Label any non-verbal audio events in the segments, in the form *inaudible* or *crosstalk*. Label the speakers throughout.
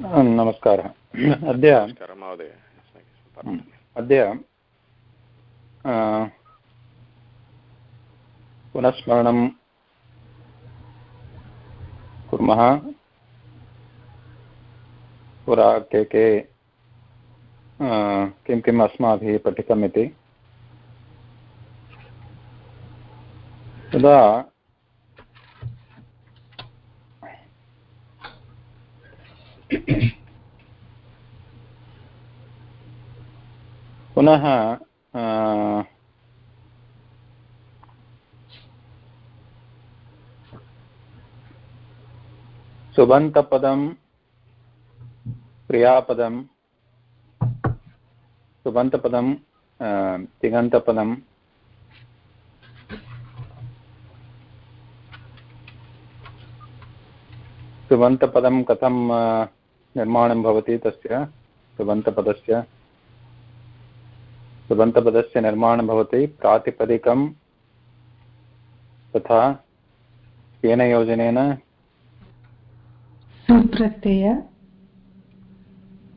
Speaker 1: नमस्कारः अद्य अद्य पुनस्मरणं कुर्मः पुरा के के किं किम् अस्माभिः पठितम् इति तदा *coughs* पुनः सुबन्तपदं क्रियापदं सुबन्तपदं तिङन्तपदं सुबन्तपदं कथं निर्माणं भवति तस्य सुबन्तपदस्य। सुबन्तपदस्य निर्माणं भवति प्रातिपदिकं तथा केन योजनेन।
Speaker 2: सुप्रत्यय।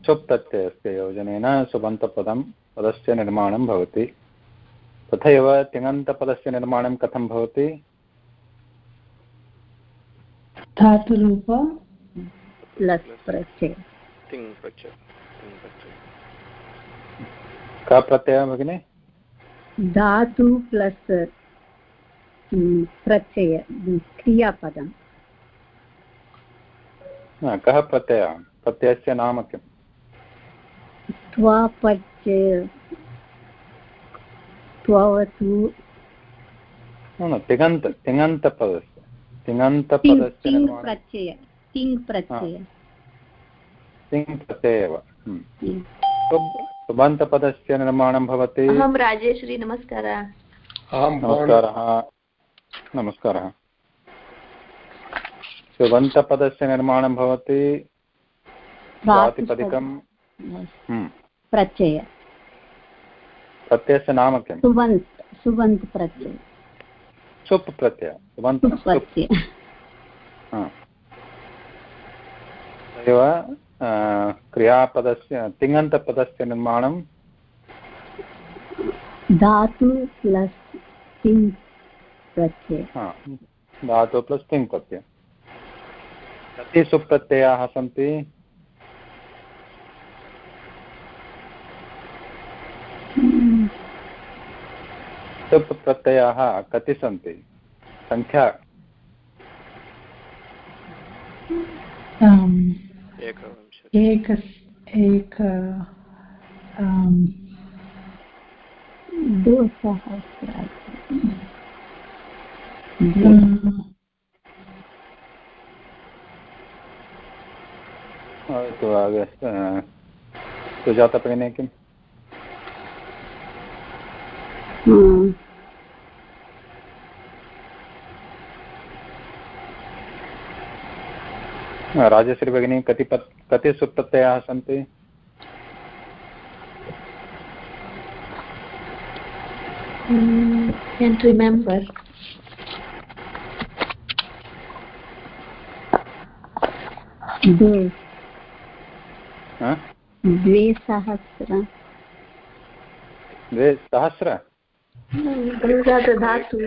Speaker 1: सुप्रत्ययस्य योजनेन सुबन्तपदं पदस्य निर्माणं भवति। तथैव तिङन्तपदस्य निर्माणं कथं भवति?
Speaker 2: धातुरूप।
Speaker 3: प्लस् प्रत्यय
Speaker 1: कः प्रत्ययः भगिनि
Speaker 3: धातु प्लस् प्रत्यय क्रियापदं
Speaker 1: कः प्रत्ययः प्रत्ययस्य नाम किम्
Speaker 3: त्ववतु
Speaker 1: तिङन्त तिङन्तपदस्य तिङन्तपदस्य
Speaker 3: प्रत्यय तिङ् प्रत्यय।
Speaker 1: तिङ् प्रत्यय एव। सुबन्तपदस्य निर्माणं भवति।
Speaker 4: अहं राजेश्वरी नमस्कारः।
Speaker 1: नमस्कारः। नमस्कारः। सुबन्तपदस्य निर्माणं भवति। प्रातिपदिकं
Speaker 3: प्रत्यय।
Speaker 1: प्रत्ययस्य नाम किं?
Speaker 3: सुबन्त् सुबन्त् प्रत्यय।
Speaker 1: सुप् प्रत्यय सुबन्त्
Speaker 3: प्रत्यय
Speaker 1: एव क्रियापदस्य तिङन्तपदस्य निर्माणं
Speaker 3: धातु प्लस् तिङ् प्रत्यय।
Speaker 1: धातु प्लस् तिङ् प्रत्यय। कति सुप्रत्ययाः सन्ति? सुप् प्रत्ययाः कति सन्ति? सङ्ख्या
Speaker 2: एक एक
Speaker 1: तो आगे सुजाता भगिनी किम् राजश्री भगिनी कति पत् कति सुप्रत्ययाः सन्ति
Speaker 4: can't remember.
Speaker 3: द्वे
Speaker 1: द्वे
Speaker 3: सहस्र
Speaker 1: द्वे सहस्र
Speaker 4: धातु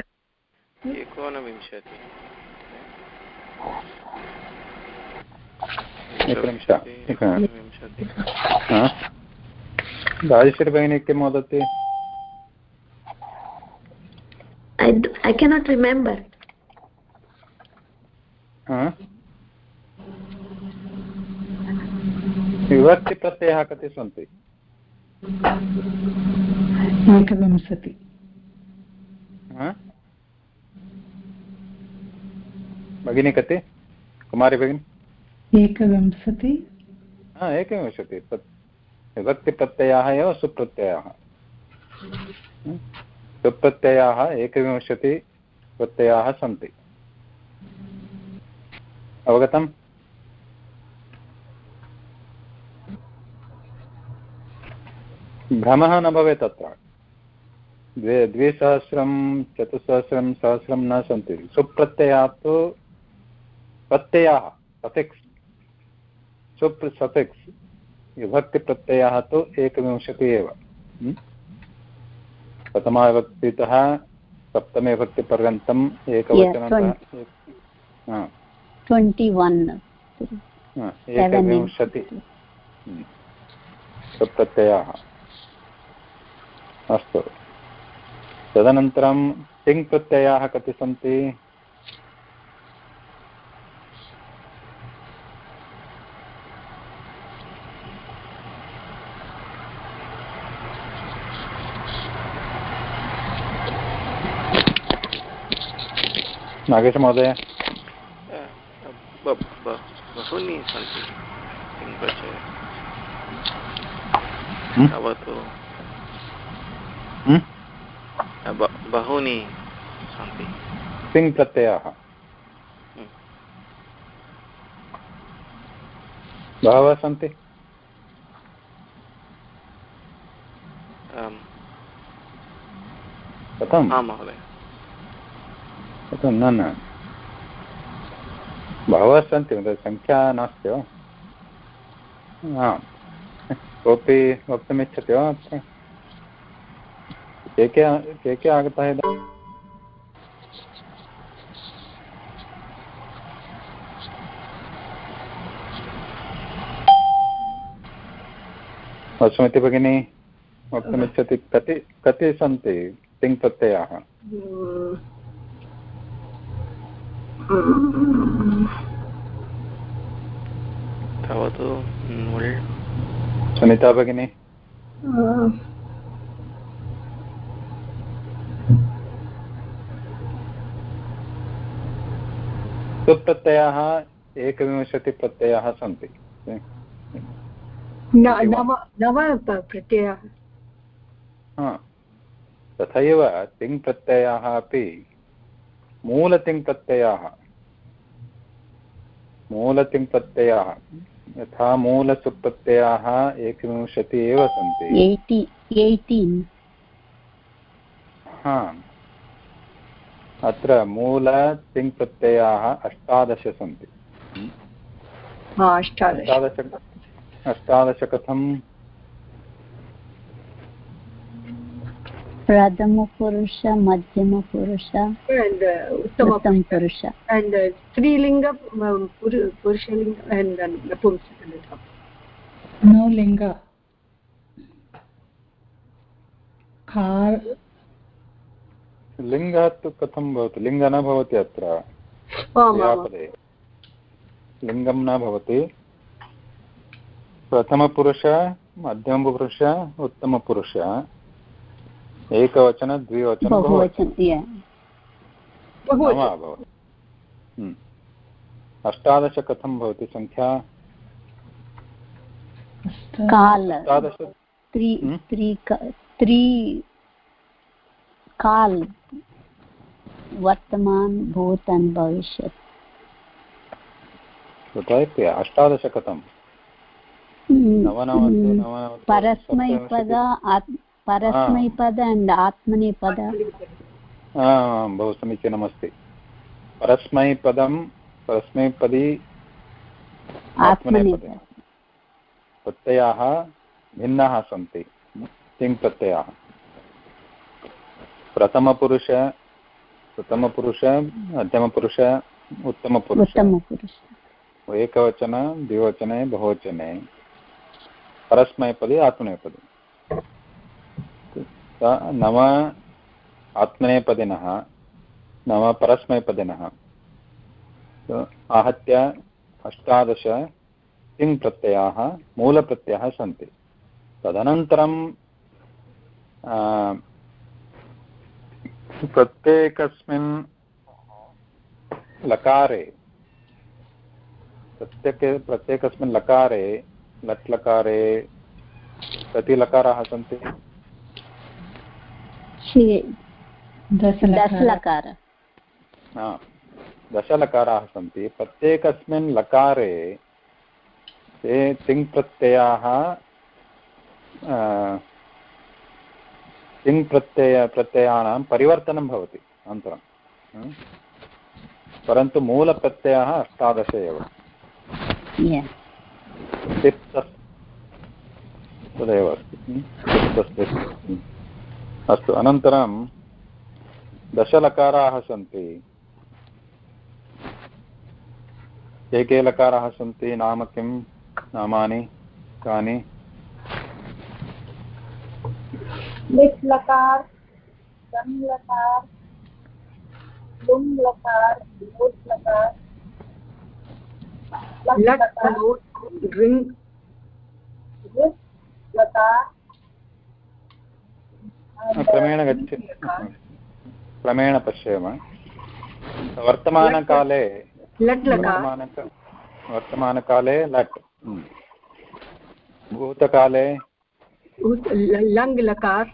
Speaker 5: एकोनविंशति.
Speaker 1: एकनिमिष राजेश्वरी भगिनी किं वदति
Speaker 4: I, I cannot remember.
Speaker 1: विभक्तिप्रत्ययः कति सन्ति?
Speaker 2: एकविंशति।
Speaker 1: भगिनी कति? कुमारी भगिनी?
Speaker 2: एकविंशति।
Speaker 1: एकविंशति विभक्तिप्रत्ययाः एव सुप्रत्ययाः। सुप्रत्ययाः एकविंशति प्रत्ययाः सन्ति। अवगतम्? भ्रमः न भवेत् अत्र। द्वे द्विसहस्रं चतुस्सहस्रं सहस्रं न सन्ति। सुप्रत्ययाः तु प्रत्ययाः सफिक्स्। सुप् सफिक्स् विभक्तिप्रत्ययः तु एकविंशतिः एव। hm? प्रथमाविभक्तितः
Speaker 3: ट्वेण्टि वन्।
Speaker 1: हा, एकविंशति। hm. सुप्रत्ययाः। अस्तु। तदनन्तरं तिङ् प्रत्ययाः कति सन्ति? नागेशमहोदय
Speaker 5: ब- ब- बहूनि सन्ति।
Speaker 1: Hmm?
Speaker 5: भवतु
Speaker 1: hm?
Speaker 5: बहूनि सन्ति।
Speaker 1: तिङ् प्रत्ययाः।
Speaker 5: Hmm.
Speaker 1: बहवः सन्ति? कथम्?
Speaker 5: आं महोदय।
Speaker 1: न न। बहवः सन्ति सङ्ख्या नास्ति वा? आम् कोऽपि वक्तुमिच्छति वा? अत्र के के के के आगताः इदानीं वसुमति भगिनी, वक्तुमिच्छति कति कति सन्ति तिङ् प्रत्ययाः
Speaker 5: भवतु
Speaker 1: सुनीता भगिनी सुप्रत्ययाः एकविंशतिप्रत्ययाः सन्ति तथैव तिङ् प्रत्ययाः अपि मूलतिङ् प्रत्ययाः मूलतिङ् प्रत्ययाः यथा मूलसुप्रत्ययाः एकविंशति एव सन्ति हा। अत्र मूलतिङ् प्रत्ययाः अष्टादश सन्ति।
Speaker 6: हा, अष्टादश।
Speaker 1: अष्टादश अष्टादश कथं
Speaker 3: प्रथमपुरुष मध्यमपुरुष
Speaker 6: and uh,
Speaker 3: उत्तमपुरुष.
Speaker 6: and uh, um, pur- purushalinga and then napumsakalinga
Speaker 2: no लिङ्ग कार
Speaker 1: लिङ्गः तु कथं भवति? लिङ्गः न भवति अत्र. क्रियापदे. लिङ्गं न भवति. प्रथमपुरुष मध्यमपुरुष उत्तमपुरुष. एकवचन द्विवचन बहुवचन। हम्म। अष्टादश कथं भवति। सङ्ख्या
Speaker 3: काल।
Speaker 1: अष्टादश
Speaker 3: वर्तमान भूतन भविष्यत्।
Speaker 1: अष्टादश कथं
Speaker 3: hmm.
Speaker 1: नवनवति
Speaker 3: परस्मैपद परस्मैपद अण्ड् आत्मनेपद।
Speaker 1: आम्, बहु समीचीनमस्ति। परस्मैपदं परस्मैपदी आत्मनेपदे। प्रत्ययाः भिन्नाः सन्ति। तिङ् प्रत्ययाः? प्रथमपुरुष प्रथमपुरुष मध्यमपुरुष उत्तमपुरुष। एकवचन द्विवचने बहुवचने। परस्मैपदी आत्मनेपदी। नव आत्मनेपदिनः नव परस्मैपदिनः। स- आहत्य अष्टादश तिङ् प्रत्ययाः मूलप्रत्ययाः सन्ति। तदनन्तरं प्रत्येकस्मिन् लकारे, प्रत्येके, प्रत्येकस्मिन् लकारे, लट् लकारे, कति लकाराः सन्ति?
Speaker 2: दशलकार।
Speaker 3: दशलकार
Speaker 1: हा, सन्ति। प्रत्येकस्मिन् लकारे ते तिङ् प्रत्ययाः आ, तिङ् प्रत्यय प्रत्ययानां परिवर्तनं भवति अनन्तरं। परन्तु मूलप्रत्ययः अष्टादश एव। तदेव अस्ति। अस्तु अनन्तरं दशलकाराः सन्ति। के के लकाराः सन्ति नाम किं? नामानि कानि?
Speaker 7: लिट् लकार दम् लकार लकार लकार लकार लकार
Speaker 1: क्रमेण गच्छ क्रमेण पश्येम वर्तमानकाले
Speaker 6: लट्
Speaker 1: वर्तमानकाले लट्। भूतकाले
Speaker 6: लङ् लकार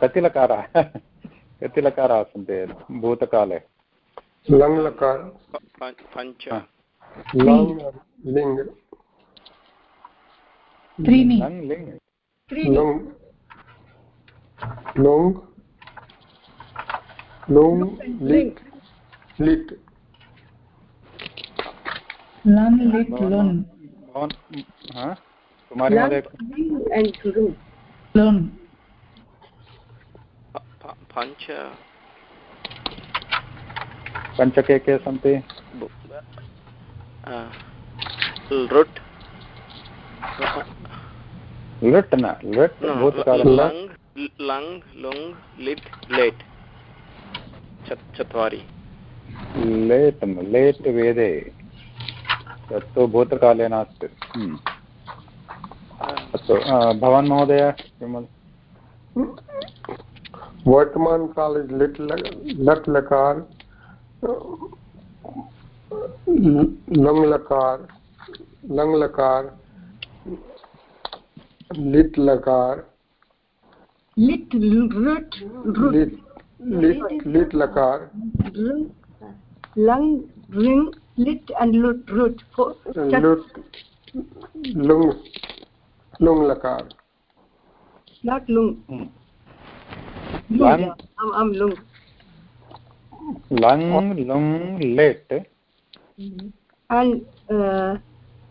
Speaker 1: कति लकाराः कति लकाराः सन्ति भूतकाले
Speaker 8: लङ् लकार
Speaker 5: पञ्च।
Speaker 8: लङ् लिङ्
Speaker 2: त्रीणि
Speaker 1: लङ् लिङ्
Speaker 8: लुङ् लुङ् लुङ् लिट् लिट्
Speaker 2: लन् लिट् लुन्
Speaker 1: भवान् महोदय
Speaker 2: लुन्
Speaker 5: प- प- पञ्च
Speaker 1: पञ्च के के सन्ति
Speaker 5: लृट्।
Speaker 1: लृट् न लृट्
Speaker 5: न,
Speaker 1: भूतकाले
Speaker 5: लङ् लङ् लुङ् लिट् लेट्। चत्- चत्वारि।
Speaker 1: लेट् लेट् वेदे। तत्तु भूतकाले नास्ति हम्म। अस्तु आ, भवान् महोदय किं
Speaker 8: वर्तमान काल लिट् लट् लकार। लङ् लकार लङ् लकार लिट् लकार
Speaker 6: लिट् लृट् ऋट्
Speaker 8: लिट् लिट् लिट् लकार
Speaker 6: ऋङ् लङ् ऋङ् लिट् and लुट् ऋट् Four- चत्-
Speaker 8: लुट् लुङ् लुङ् लकार
Speaker 6: not लुङ्
Speaker 1: हम्म।
Speaker 6: लुङ्,
Speaker 1: लङ्
Speaker 6: yeah. आम् आम् लुङ्
Speaker 1: लङ् लुङ् लेट्।
Speaker 6: And uh,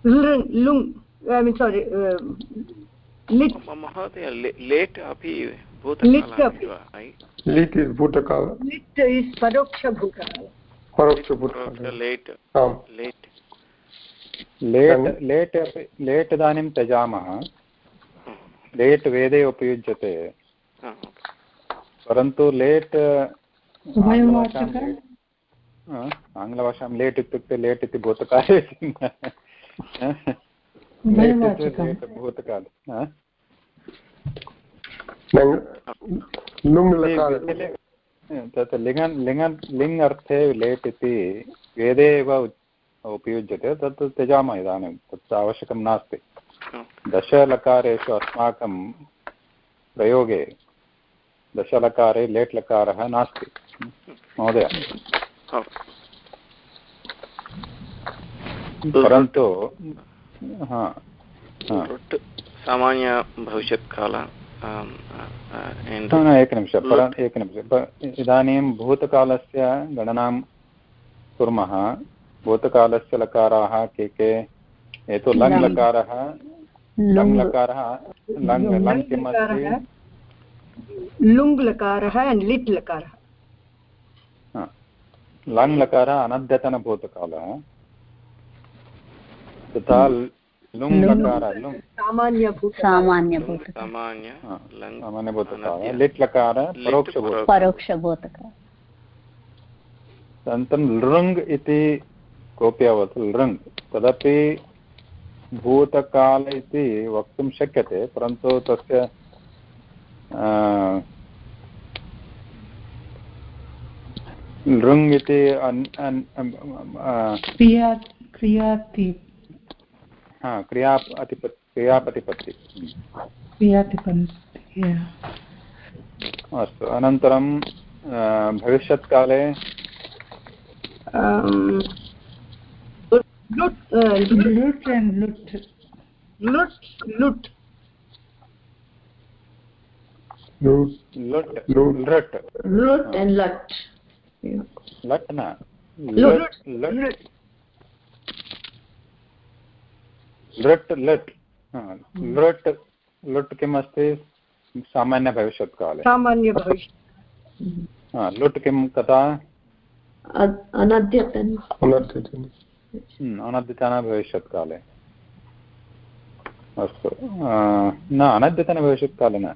Speaker 6: लुङ् I mean sorry uh, लिट्
Speaker 5: म- महोदय ले- लेट् अपि
Speaker 6: लिट्
Speaker 5: भूतकालः
Speaker 6: अपि।
Speaker 5: वा ऐ?
Speaker 8: लिट् इस् भूतकाल.
Speaker 6: लिट् इस् परोक्षभूतकाल
Speaker 8: परोक्षभूतकाल
Speaker 5: लेट् लेट्
Speaker 1: लेट् लेट् अपि लेट् इदानीं त्यजामः. लेट् वेदे उपयुज्यते. परन्तु लेट् आङ्ग्लभाषां
Speaker 2: उभयवाचक
Speaker 1: लेट् हा, आङ्ग्लभाषां लेट् इत्युक्ते लेट् इति भूतकाले भूतकाले। तत् लिङ्गन् लिङ्गन् लिङ् अर्थे लेट् इति वेदे एव उपयुज्यते तत् त्यजामः इदानीं तत् आवश्यकं नास्ति। दशलकारेषु अस्माकं प्रयोगे दशलकारे लेट् लकारः नास्ति। महोदय। परन्तु हा हा
Speaker 5: सामान्य भविष्यत्काल
Speaker 1: न, एकनिमिषं पर एकनिमिषं इदानीं भूतकालस्य गणनां कुर्मः भूतकालस्य लकाराः के के एतु लङ्
Speaker 3: लङ्।
Speaker 1: लकारः लङ् लकारः लङ् लङ् किम् अस्ति
Speaker 6: लुङ् लकारः लिट् लकारः
Speaker 1: हा. लङ् लकारः अनद्यतनभूतकालः तथा लुङ्।
Speaker 3: लुङ्।
Speaker 1: लकारः लुङ्
Speaker 6: सामान्यभूतकाल
Speaker 1: हा, लिट् लकारः परोक्षभूतकाल। अनन्तरं लृङ् इति कोऽपि अवतु लृङ्। तदपि भूतकाल इति वक्तुं शक्यते परन्तु तस्य लृङ् इति अन् अन् आ,
Speaker 2: क्रिया क्रियाति
Speaker 1: हा, क्रिया अतिपत् क्रियापतिपत्ति।
Speaker 2: क्रियातिपन्ति
Speaker 1: अस्तु अनन्तरं भविष्यत्काले
Speaker 2: लुट् लुट्
Speaker 8: लुट्
Speaker 1: लुट्।
Speaker 8: लुट्।
Speaker 1: लृट्. लट् न
Speaker 6: लुट्
Speaker 1: लट्।
Speaker 6: लुट्।
Speaker 1: लट् लट्। हा, लट् लुट् किम् सामान्यभविष्यत्काले
Speaker 6: सामान्य
Speaker 1: लुट् किं कदा
Speaker 4: अनद्यतन।
Speaker 8: अनर्थ्यते
Speaker 1: हम्म, अनद्यतनभविष्यत्काले अस्तु न अनद्यतनभविष्यत्काले न।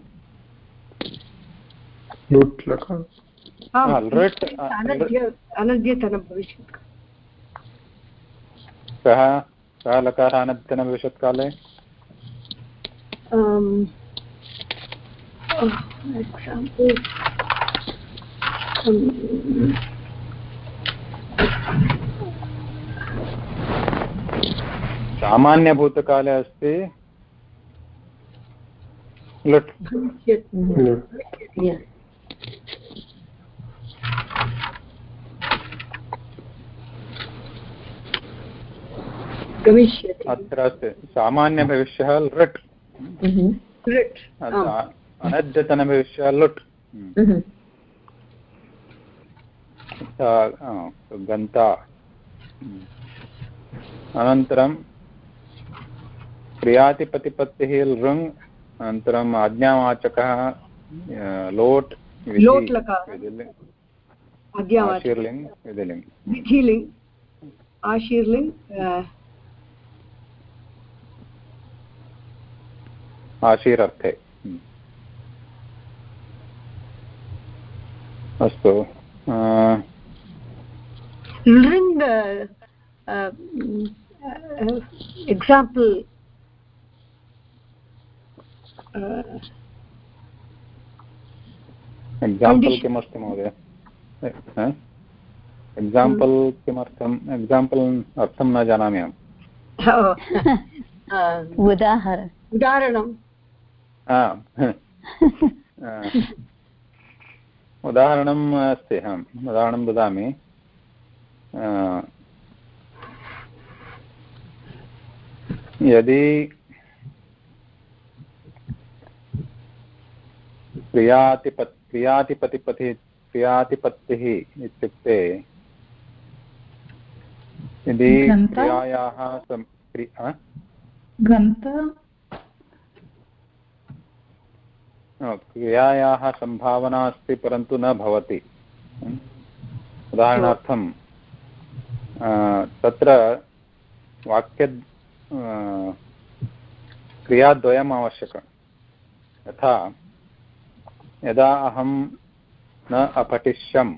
Speaker 8: लुट् लकार
Speaker 1: हा,
Speaker 6: अनद्यतन भविष्यत्।
Speaker 1: कः कः लकारः सामान्यभूतकाले अस्ति। लुट्
Speaker 6: भविष्यत्
Speaker 8: लुट्
Speaker 4: Yes.
Speaker 6: गमिष्यति।
Speaker 1: अत्र सामान्यभविष्यः लृट्.
Speaker 6: लुट्
Speaker 1: अनद्यतनभविष्यः लुट्. गन्ता। अनन्तरं क्रियातिपतिपत्तिः लृङ्। अनन्तरम् आज्ञावाचकः लोट् विधि-
Speaker 6: लोट् लकारः।
Speaker 1: आशीरर्थे। अस्तु
Speaker 6: लृङ् एक्साम्पल्
Speaker 1: एक्साम्पल् किमस्ति महोदय? एक्साम्पल् किमर्थम्? एक्साम्पल् अर्थं न जानामि अहं। *laughs*
Speaker 3: उदाहरण
Speaker 6: उदाहरणं।
Speaker 1: आ, आ, *laughs* उदाहरणम् अस्ति अहम् उदाहरणं ददामि। यदि क्रियातिपत् क्रियातिपतिपति क्रियातिपत्तिः इत्युक्ते यदि क्रियायाः सम्- क्रि- आ?
Speaker 2: घन्त
Speaker 1: न, क्रियायाः सम्भावना अस्ति, परन्तु न भवति? उदाहरणार्थं तत्र वाक्य क्रियाद्वयम् आवश्यकं यथा, यदा अहं न अपठिष्यं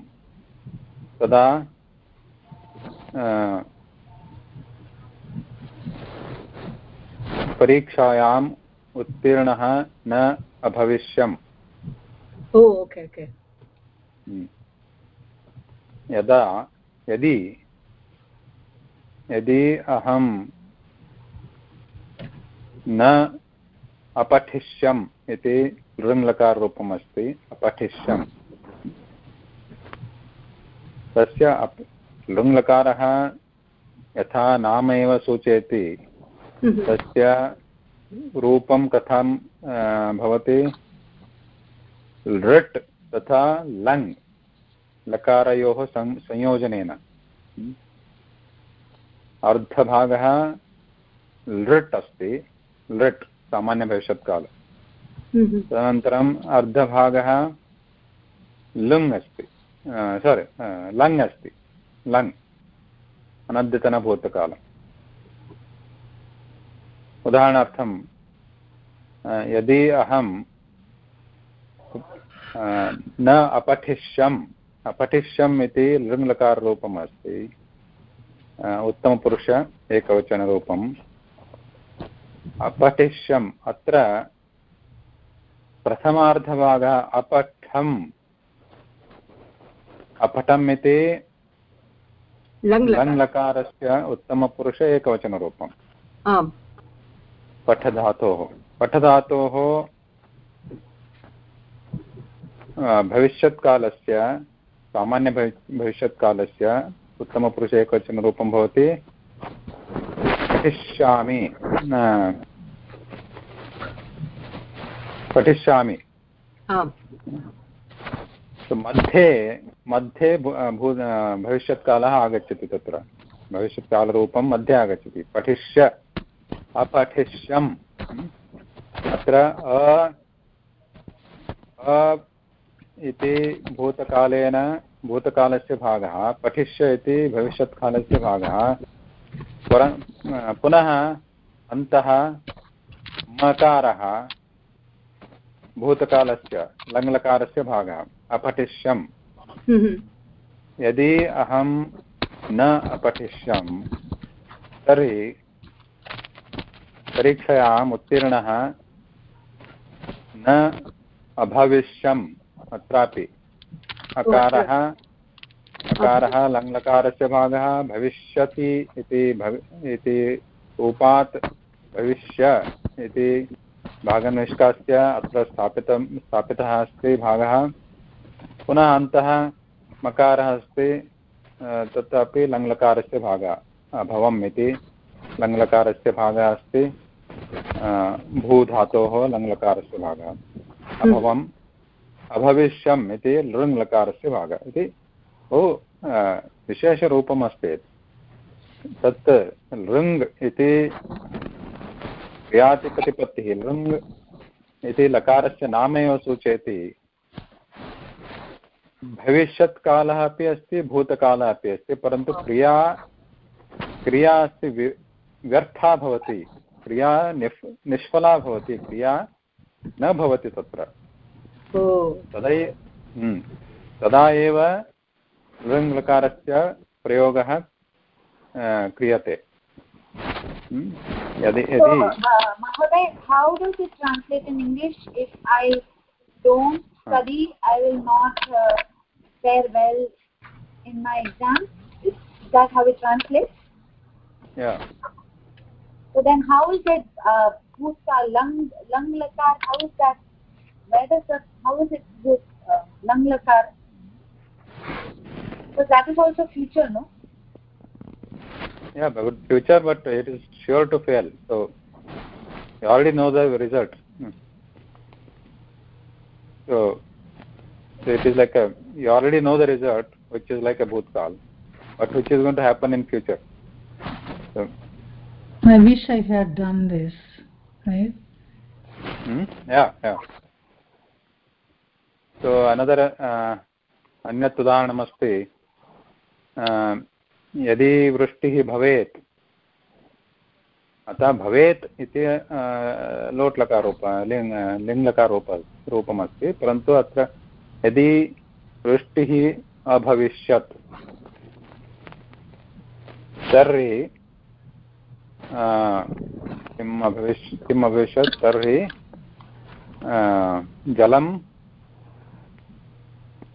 Speaker 1: तदा परीक्षायाम् उत्तीर्णः न अभविष्यम्। हम्म। यदा यदि यदि अहं न अपठिष्यम् इति लृङ्लकाररूपम् अस्ति अपठिष्यम्। तस्य अप् लृङ्लकारः यथा नाम एव सूचयति तस्य रूपं कथं भवति। लृट् तथा लङ् लकारयोः सं संयोजनेन। अर्धभागः लृट् अस्ति। लृट् सामान्यभविष्यत्काल तदनन्तरम् अर्धभागः लुङ् अस्ति। सारि लङ् अस्ति। लङ् अनद्यतनभूतकालम्। उदाहरणार्थं यदि अहं न अपठिष्यम् अपठिष्यम् इति लृङ्लकाररूपम् अस्ति उत्तमपुरुष एकवचनरूपम् अपठिष्यम् अत्र प्रथमार्धभागः अपठम् अपठम् इति लङ्लकारस्य उत्तमपुरुष एकवचनरूपम्।
Speaker 6: आम्।
Speaker 1: पठधातोः। पठधातोः भविष्यत्कालस्य सामान्यभवि भविष्यत्कालस्य उत्तमपुरुष एकवचनरूपं भवति? पठिष्यामि। पठिष्यामि। मध्ये मध्ये भू भविष्यत्कालः आगच्छति तत्र। भविष्यत्कालरूपं मध्ये आगच्छति। पठिष्य। अपठिष्यम्। अत्र अ इति भूतकालेन भूतकालस्य भागः पठिष्य इति भविष्यत्कालस्य भागः। पर पुनः अन्तः मकारः भूतकालस्य लङ्लकारस्य भागः अपठिष्यम्। यदि अहं न अपठिष्यं तर्हि परीक्षायाम् उत्तीर्णः न अभविष्यम् अत्रापि। अकारः अकारः, लङ्लकारस्य भागः भविष्यति इति भवि, इति रूपात् भविष्य इति भागं निष्कास्य अत्र स्थापितं, स्थापितः अस्ति भागः। पुनः अन्तः मकारः अस्ति तत्रापि लङ्लकारस्य भागः अभवम् इति। लङ्लकारस्य भागः अस्ति। भूधातोः लङ्लकारस्य भागः। अभवम्, अभविष्यम् इति लृङ्लकारस्य भागः। इति बहु विशेषरूपम् अस्ति तत् लृङ् इति क्रियातिप्रतिपत्तिः लृङ् इति लकारस्य नामेव सूचयति। भविष्यत्कालः अपि अस्ति, भूतकालः अपि अस्ति, परन्तु क्रिया क्रिया अस्ति व्यर्था भवति। क्रिया निष्फला भवति क्रिया न भवति तत्र। तदै हम्म, तदा एव लृङ्लकारस्य प्रयोगः क्रियते। हम्म, यदि यदि
Speaker 7: हाँ। uh, in my exam, is that how it translates?
Speaker 1: Yeah.
Speaker 7: So then, how is it uh, bhutka lung lung lakar? How is that? Where does that? How is it bhut uh, lung lakar? So that is also future, no?
Speaker 1: yeah, but future, but it is sure to fail. So you already know the result. Hmm. So, so it is like a you already know the result, which is like a bhutkal, but which is going to happen in future. So,
Speaker 2: I wish I had done this, right?
Speaker 1: hmm? yeah, yeah. So another uh, अन्यत् उदाहरणमस्ति uh, यदि वृष्टिः भवेत् अतः भवेत् इति अ, लोट्लकारोप लिङ् लिङ्लकारोप रूपमस्ति परन्तु अत्र यदि वृष्टिः अभविष्यत् तर्हि किम् अभविष् किम् अभविष्यत् तर्हि जलं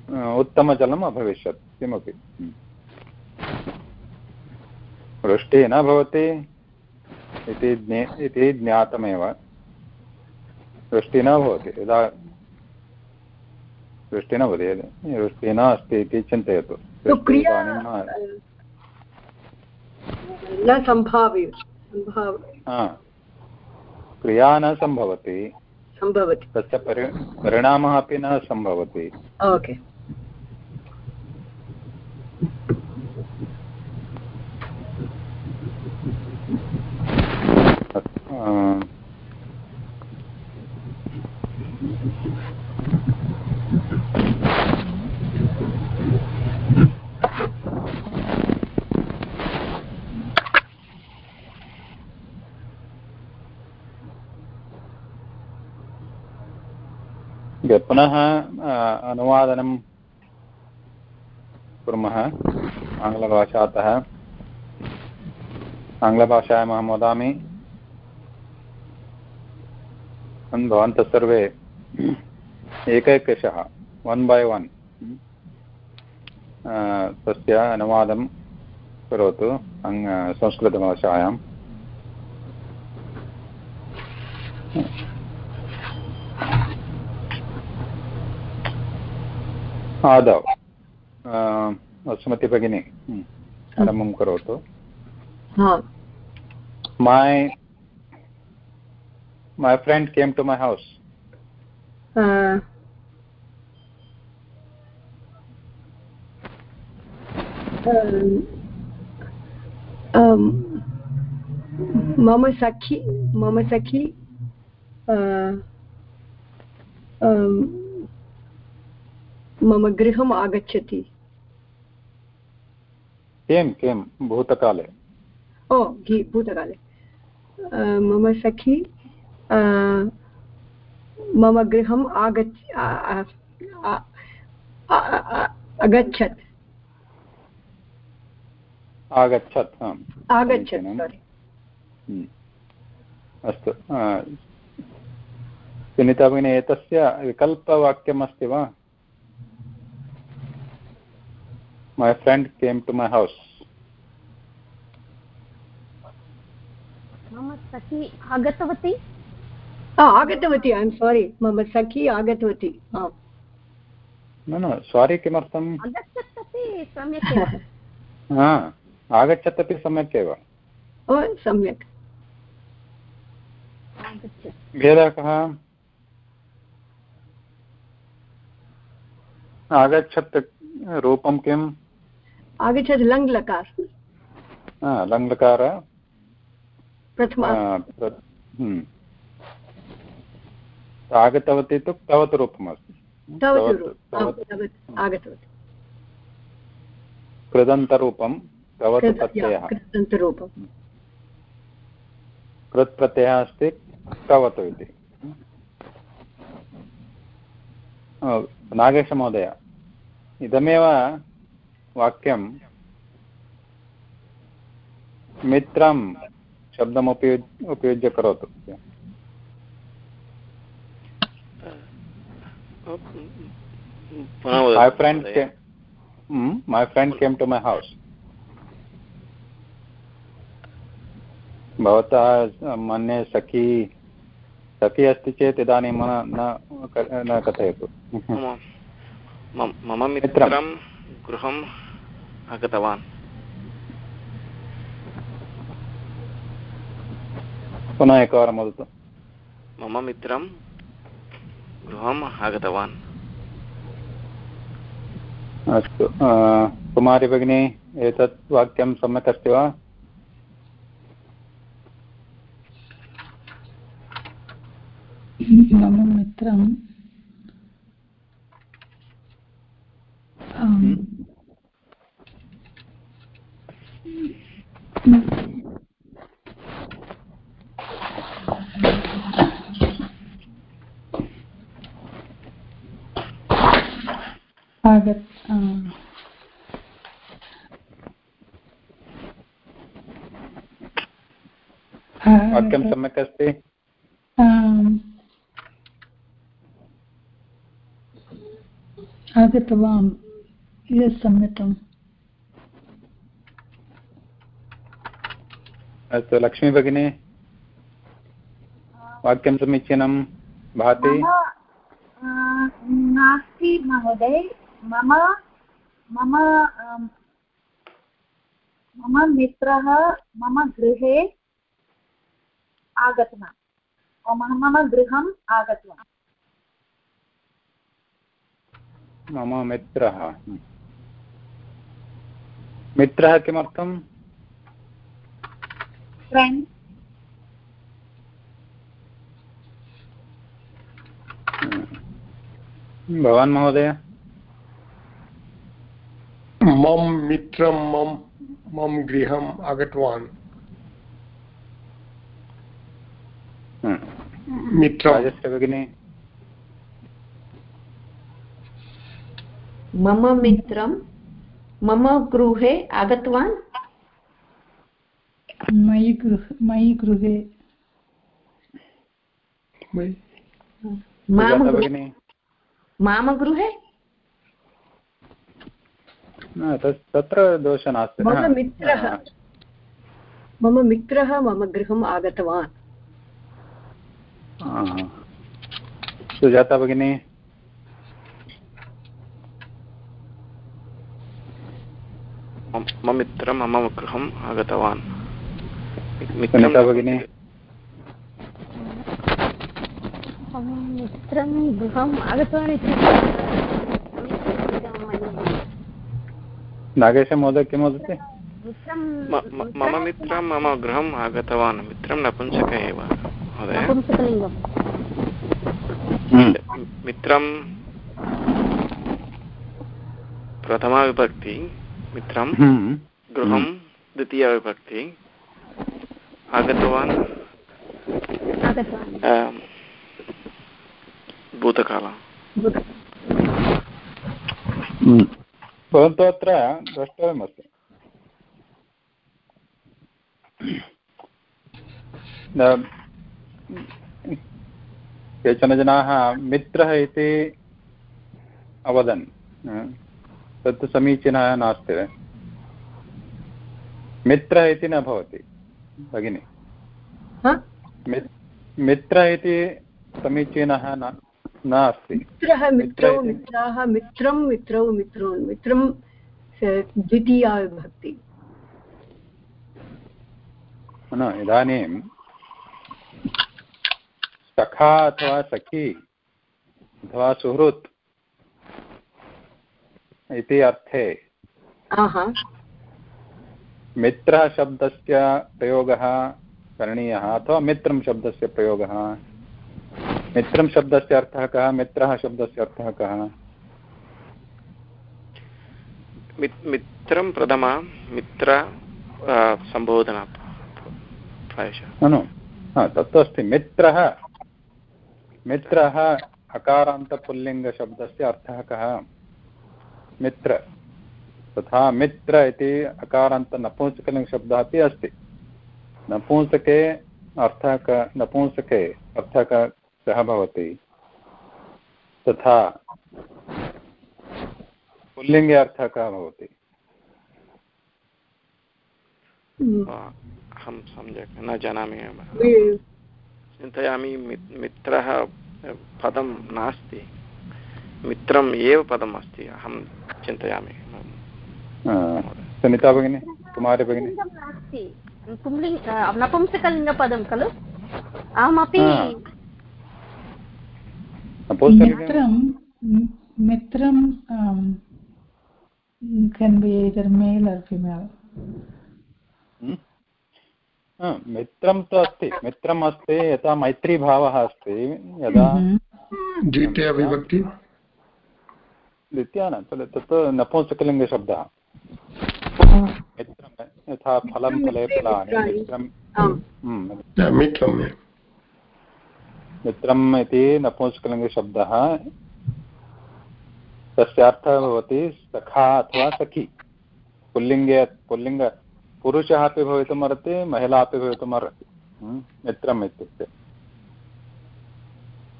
Speaker 1: अ, उत्तमजलम् अभविष्यत् किमपि। वृष्टिः न भवति इति ज्ञे इति ज्ञातमेव वृष्टिः न भवति यदा वृष्टिः न भवति वृष्टिः न अस्ति इति चिन्तयतु न
Speaker 6: सम्भाव्य सम्भाव।
Speaker 1: क्रिया न सम्भवति
Speaker 6: सम्भवति।
Speaker 1: तस्य परि परिणामः अपि न सम्भवति।
Speaker 6: ओके
Speaker 1: अ, इति पुनः अनुवादनं कुर्मः आङ्ग्लभाषातः। आङ्ग्लभाषायाम् अहं वदामि भवन्तः सर्वे एकैकशः वन् बै वन् तस्य अनुवादं करोतु अङ् आदौ। वसुमति भगिनी हम्म, आरम्भं करोतु। My my friend came to my house
Speaker 6: मम सखी मम सखी मम गृहम् आगच्छति।
Speaker 1: किं किं? भूतकाले।
Speaker 6: ओ घि भूतकाले। मम सखी मम गृहम् आगच्छ अगच्छत्।
Speaker 1: आगच्छत्
Speaker 6: आगच्छत्.
Speaker 1: हम्म। अस्तु सुनीता भगिनी एतस्य विकल्पवाक्यम् अस्ति वा? My friend came to my house
Speaker 3: मम सखी आगतवती?
Speaker 6: आगतवती ऐ एम् सारी मम सखी आगतवती
Speaker 1: न न सारी किमर्थम्?
Speaker 3: आगच्छत् अपि *laughs* सम्यक्
Speaker 1: आगच्छत् अपि सम्यक्। एव
Speaker 6: सम्यक्
Speaker 1: भेदः कः? आगच्छत् रूपं किम्?
Speaker 6: आगच्छत् लङ् लकार।
Speaker 1: हा, प्र- हम्म। आगतवती तु तवत् रूपमस्ति
Speaker 6: तवतु
Speaker 1: तवत्- तवत्
Speaker 6: तवत् आगतवती
Speaker 1: कृदन्तरूपं तवत् प्रत्ययः। कृत् प्रत्ययः अस्ति कवतु इति। नागेशमहोदय इदमेव वाक्यं मित्रं शब्दम् उपयुज्य उपयुज्य करोतु
Speaker 5: वदतु
Speaker 1: फ्रेण्ड्
Speaker 5: महोदय।
Speaker 1: My friend came to my house भवतः मन्ये सखी सखी अस्ति चेत् इदानीं न कथयतु
Speaker 5: मम मम- मम
Speaker 1: मित्रं।
Speaker 5: गृहम् आगतवान्।
Speaker 1: पुनः एकवारं वदतु।
Speaker 5: मम मित्रं गृहम् आगतवान्।
Speaker 1: अस्तु कुमारी भगिनी एतत् वाक्यं सम्यक् अस्ति वा?
Speaker 2: मम मित्रं आगत्
Speaker 1: वाक्यं सम्यक् अस्ति
Speaker 2: आगतवान् यत् सम्यकम्
Speaker 1: अस्तु लक्ष्मी भगिनी वाक्यं समीचीनं। भाति।
Speaker 7: नास्ति महोदय। मम मम मम मित्रः मम गृहे आगतवान्। मम मम गृहम् आगतवान्।
Speaker 1: मम मित्रः। मित्रः किमर्थं
Speaker 7: फ्रेण्ड्
Speaker 1: भवान् महोदय।
Speaker 8: मम मित्रं मम मम गृहम् आगतवान्। मित्रं
Speaker 1: राजस्य भगिनी।
Speaker 4: मम मित्रं मम गृहे आगतवान्।
Speaker 2: मयि गृह मयि गृहे
Speaker 4: माम गृहे
Speaker 1: तत्र दोषः नास्ति।
Speaker 6: मम मित्रः। मम मित्रः मम गृहम् आगतवान्।
Speaker 1: सुजाता भगिनी
Speaker 5: मम मम मित्रं मम गृहम् आगतवान्।
Speaker 1: सुनीता भगिनी।
Speaker 3: मम मित्रं गृहम् आगतवान् इति।
Speaker 1: नागेशमहोदय किं वदति?
Speaker 3: मित्रं
Speaker 5: म- म- मम मित्रं मम गृहम् आगतवान्। मित्रं नपुंसक एव महोदय।
Speaker 1: हम्म।
Speaker 5: मित्रं प्रथमाविभक्ति मित्रं
Speaker 1: हम्म।
Speaker 5: गृहं द्वितीयाविभक्ति आगतवान्
Speaker 3: आगतवान्।
Speaker 5: भूतकाल
Speaker 1: हम्म। परन्तु अत्र द्रष्टव्यमस्ति। केचन जनाः मित्रः इति अवदन्। तत् समीचीनः नास्ति। मित्रः इति न भवति। भगिनि।
Speaker 6: हा?
Speaker 1: मित्- मित्रः इति समीचीनः न नास्ति।
Speaker 6: मित्रः मित्रौ मित्राः मित्रं मित्रौ मित्रोन् मित्रं द्वितीया विभक्ति।
Speaker 1: न इदानीं सखा अथवा सखी अथवा सुहृत् इति अर्थे
Speaker 6: आहा
Speaker 1: मित्रः शब्दस्य प्रयोगः करणीयः अथवा मित्रं शब्दस्य प्रयोगः? मित्रं शब्दस्य अर्थः कः? मित्रः शब्दस्य अर्थः कः?
Speaker 5: मित्- मित्रं प्रथमा मित्र सम्बोधना प्रायशः।
Speaker 1: हा तत्तु अस्ति मित्रः मित्रः अकारान्तपुल्लिङ्गशब्दस्य अर्थः कः? मित्र। तथा मित्र इति अकारान्तनपुंसकलिङ्गशब्दः अपि अस्ति। नपुंसके अर्थः क नपुंसके अर्थः क कः भवति? तथा पुल्लिङ्गे अर्थः कः भवति?
Speaker 6: हम्म।
Speaker 5: अहं सम्यक् न जानामि। चिन्तयामि मित्रः पदं नास्ति। मित्रम् एव पदम् अस्ति अहं चिन्तयामि।
Speaker 1: हा, सुनीता भगिनी कुमारी भगिनी
Speaker 3: नास्ति पुंलिङ्ग नपुंसकलिङ्गपदं खलु अहमपि
Speaker 2: Mitram um, can be either male or female.
Speaker 1: मित्रं तु अस्ति मित्रम् अस्ति यथा मैत्रीभावः अस्ति यदा.
Speaker 8: द्वितीया विभक्ति
Speaker 1: द्वितीया न तत् नपुंसकलिङ्गशब्दः मित्रं यथा फलं फले फलानि मित्रं
Speaker 6: आम्
Speaker 1: हम्म,
Speaker 8: न, मित्रं
Speaker 1: मित्रम् इति नपुंसकलिङ्गशब्दः। तस्य अर्थः भवति सखा अथवा सखी। पुल्लिङ्गे पुल्लिङ्ग पुरुषः अपि भवितुमर्हति महिला अपि भवितुमर्हति हम्म, मित्रम् इत्युक्ते।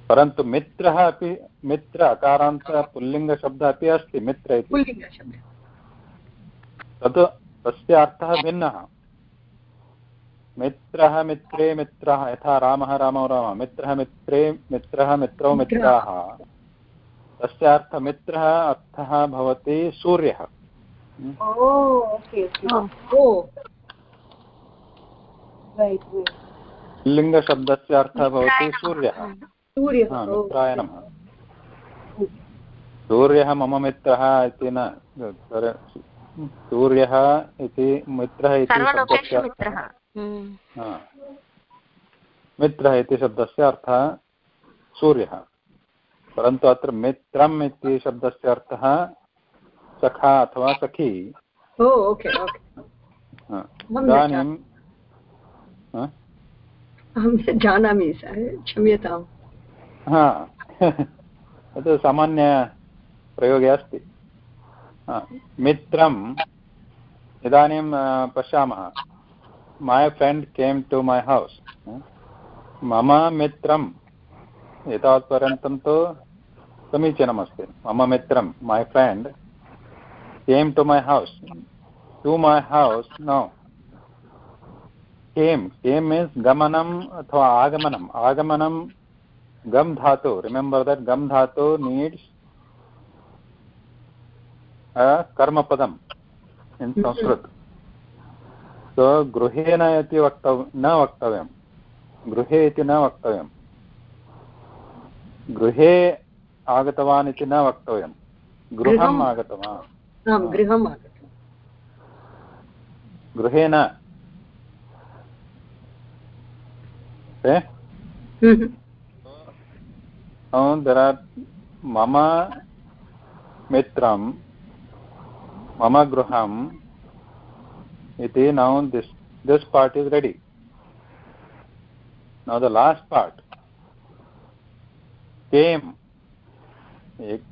Speaker 1: परन्तु मित्रः अपि मित्र अकारान्त पुल्लिङ्गशब्दः अपि अस्ति। मित्र इति। तत् तस्य अर्थः भिन्नः। मित्रः मित्रे मित्रः यथा रामः रामौ रामः। मित्रः मित्रे मित्रः मित्रौ मित्राः। तस्य अर्थः मित्रः अर्थः भवति सूर्यः. लिङ्गशब्दस्य अर्थः भवति सूर्यः।
Speaker 6: सूर्यः।
Speaker 1: मित्राय नमः सूर्यः मम मित्रः इति न सूर्यः इति मित्रः इति
Speaker 3: सर्वलोकेषु
Speaker 1: शब्दस्य
Speaker 3: मित्रः हम्म।
Speaker 1: हा। मित्रः इति शब्दस्य अर्थः सूर्यः परन्तु अत्र मित्रम् इति शब्दस्य अर्थः सखा अथवा सखी हा। इदानीं
Speaker 6: अहं जानामि क्षम्यताम्
Speaker 1: हा *laughs* तत् सामान्यप्रयोगे अस्ति. मित्रम् इदानीं अ, पश्यामः my friend came to my house मम मित्रम् एतावत्पर्यन्तं तु समीचीनमस्ति मम मित्रं my friend came to my house to my house no came came means गमनम् अथवा आगमनम् आगमनं गम धातु रिमेम्बर् दट् गम धातु नीड्स् कर्मपदम् इन् संस्कृत. सो गृहेण इति वक्तव्य न वक्तव्यं. गृहे इति न वक्तव्यं. गृहे आगतवान् इति न वक्तव्यं. गृहम्। आगतवान्.
Speaker 6: गृहम्
Speaker 1: now there are मम गृह now this this part is now the last part came एक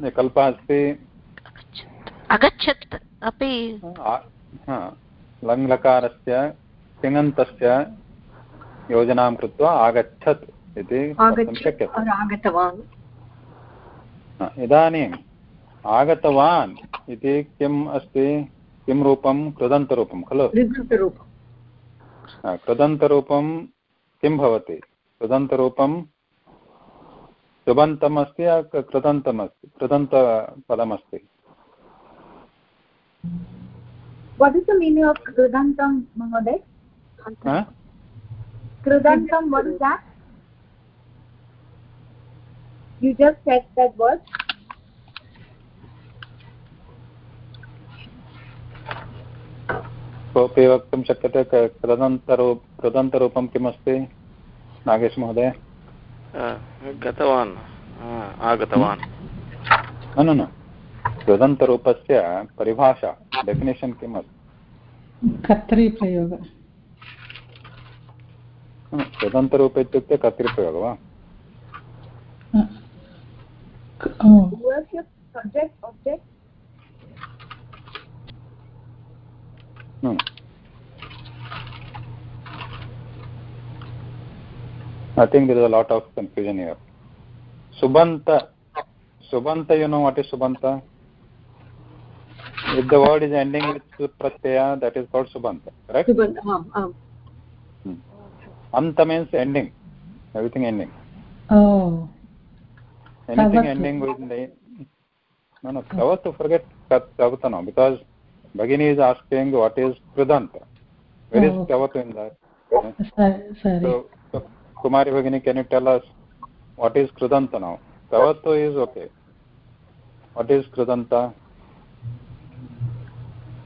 Speaker 1: विकल्पः अस्ति।
Speaker 9: अगच्छत् अपि।
Speaker 1: लङ्लकारस्य तिङन्तस्य योजनां इदानीं
Speaker 6: आगतवान्
Speaker 1: इति किम् अस्ति किं रूपं कृदन्तरूपं खलु कृदन्तरूपं किं भवति कृदन्तरूपं सुबन्तम् अस्ति कृदन्तम् अस्ति कृदन्तपदमस्ति
Speaker 7: What is the meaning of Krudantam, Mahoday?
Speaker 1: Huh?
Speaker 7: Krudantam, what is that? You just said that word.
Speaker 1: कोऽपि वक्तुं शक्यते कृदन्तरूप कृदन्तरूपं किमस्ति? नागेश महोदय?
Speaker 5: गतवान्। आगतवान्।
Speaker 1: न न कृदन्तरूपस्य परिभाषा डेफिनेशन् किम् अस्ति
Speaker 2: कर्तरीप्रयोगः
Speaker 1: कृदन्तरूप इत्युक्ते कर्तृप्रयोगः वा?
Speaker 7: Worship, subject, object.
Speaker 1: I think there is a lot of confusion here. Subanta. Subanta, you know what is Subanta? If the word is ending with pratyaya, that is called Subanta, correct?
Speaker 6: Subanta, um, um.
Speaker 1: Hmm. Anta means ending, everything ending.
Speaker 2: Oh.
Speaker 1: Anything ending with the... No, no, Kavatu, forget Kavata now, because Bhagini is asking what is Kridanta. Where is
Speaker 2: oh.
Speaker 1: Kavatu in that?
Speaker 2: Sorry.
Speaker 1: So, so, Kumari Bhagini, can you tell us what is Kridanta now? Kavatu is okay. What is Kridanta?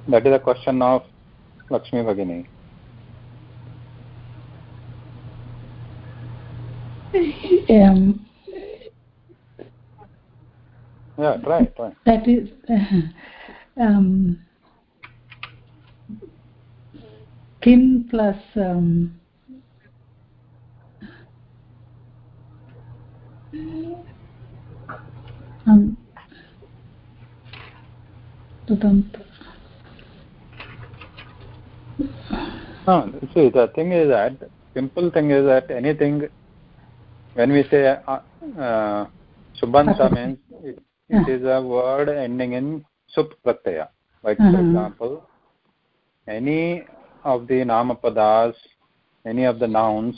Speaker 1: That is a question of Lakshmi Bhagini.
Speaker 2: Um,
Speaker 1: yeah, try, try.
Speaker 2: That is, uh, um, kin plus um, um,
Speaker 1: No, see, the thing is that, simple thing is that anything, when we say uh, uh, Subhanta means it, it is a word ending in sup pratyaya. Like, for example, any of the namapadas, any of the nouns,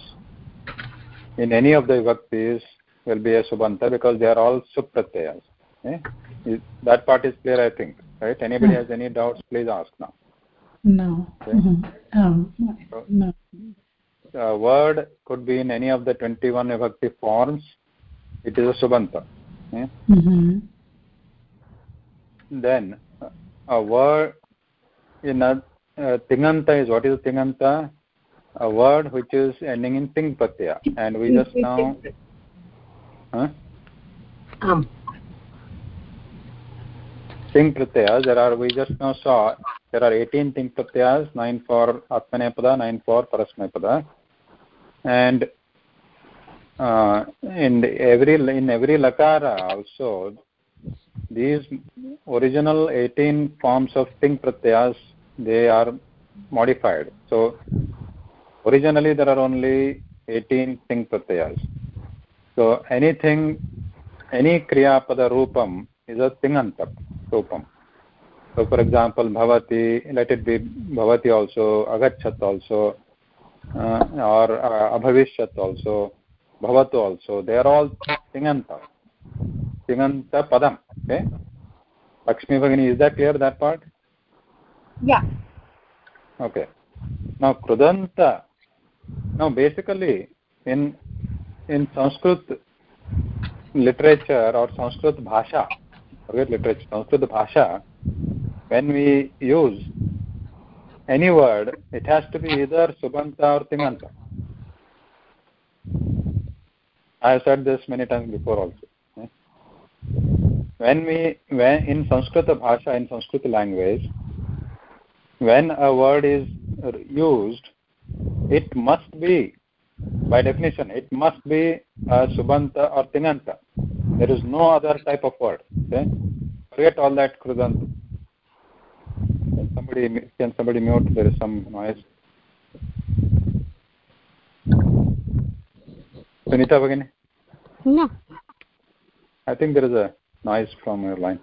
Speaker 1: in any of the vibhaktis will be a subhanta because they are all supratyayas. Okay? That part is clear, I think. Right? Anybody has any doubts, please ask now.
Speaker 2: No.
Speaker 1: Okay?
Speaker 2: Um, no.
Speaker 1: The word could be in any of the 21 vibhakti forms. It is a subhanta. Okay?
Speaker 2: Mm-hmm.
Speaker 1: Then, a word in a uh, tinganta is what is tinganta? A word which is ending in ting pratyaya, and we just now. Huh?
Speaker 6: Um.
Speaker 1: Ting pratyayas. There are we just now saw there are 18 ting pratyayas, nine for atmanepada, nine for parasmanepada, and uh, in every in every lakara also these original 18 forms of ting pratyayas they are modified so originally there are only 18 ting pratyayas so anything any kriya pada roopam is a tinganta roopam so for example bhavati let it be bhavati also agachat also uh, or uh, abhavishyat also bhavatu also they are all tinganta tinganta padam okay lakshmi bhagini is that clear that part
Speaker 7: yeah
Speaker 1: okay now krudanta now basically in in sanskrit literature or sanskrit bhasha forget literature sanskrit bhasha when we use any word, it has to be either Subanta or Tinganta. I have said this many times before also. When we, when in Sanskrit Bhasha, in Sanskrit language, when a word is used, it must be, by definition, it must be a Subanta or Tinganta. There is no other type of word. Okay? Forget all that Krudanta. Can somebody, can somebody mute? There is some noise. Sunita Bhagini?
Speaker 3: No.
Speaker 1: I think there is a noise from your line.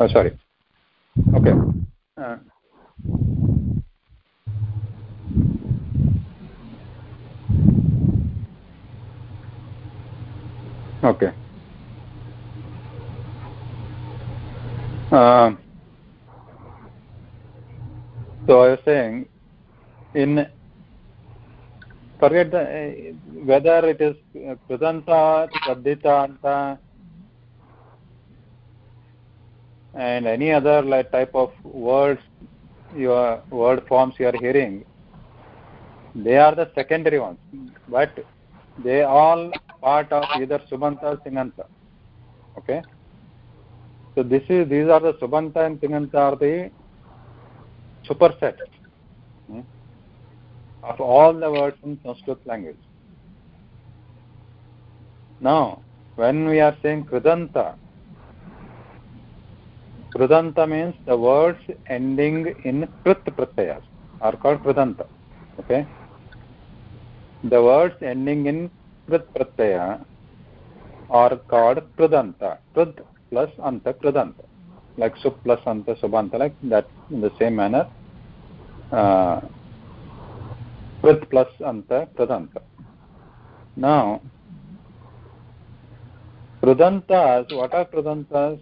Speaker 1: Oh, sorry. Okay. Uh, okay. So I was saying, in forget the, uh, whether it is Krudanta, Taditanta, and any other like type of words your word forms you are hearing they are the secondary ones. But they all part of either subanta or tinganta okay? So this is these are the subanta and tinganta are the superset hmm, of all the words in sanskrit language. Now when we are saying krudanta Krudanta means the words ending in Krut pratyayas are called Krudanta. Okay? The words ending in Krut pratyaya are called Krudanta. Krud plus Anta Krudanta. Like Sup plus Anta Subanta, like that in the same manner. Uh, Krut plus Anta Krudanta. Now, Krudantas, what are Krudantas?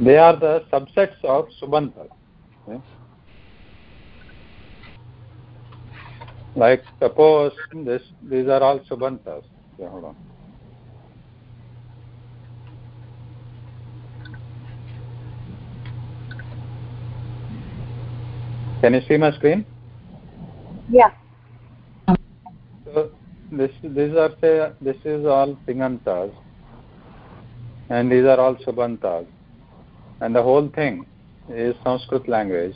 Speaker 1: They are the subsets of subanta okay? like suppose this these are all subantas okay, hold on. Can you see my screen?
Speaker 7: Yeah.
Speaker 1: So this these are say this is all tingantas and these are all subantas and the whole thing is Sanskrit language,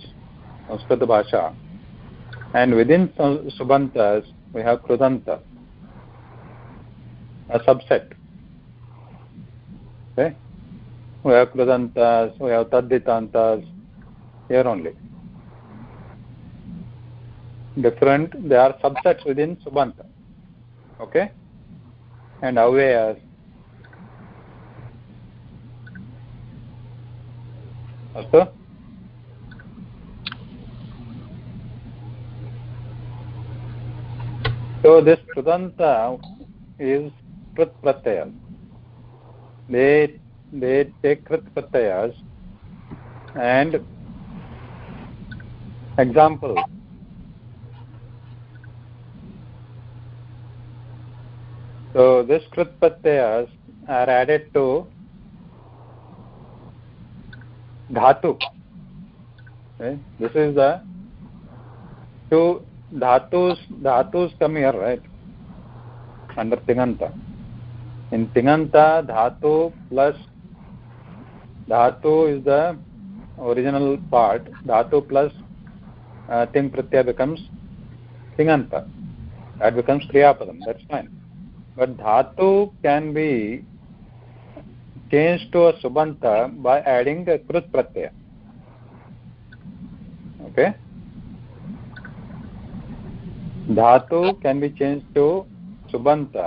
Speaker 1: Sanskrit Bhasha. And within Subantas, we have Krudanta, a subset. Okay? We have Krudantas, we have Taditantas, here only. Different, they are subsets within Subanta. Okay? And Avyayas, अस्तु so this krudanta is krit pratyaya they they take krit pratyayas and example so this krit pratyayas are added to धातु। This is the धातु धातु come here right under तिगंत। In तिगंत, धातु plus धातु is the original part धातु plus तिंग प्रत्यय बिकम्स तिगंत। दैट बिकम्स क्रियापदम। दैट्स फाइन बट धातु can be changed to a subanta by adding a krut pratyaya okay dhatu can be changed to subanta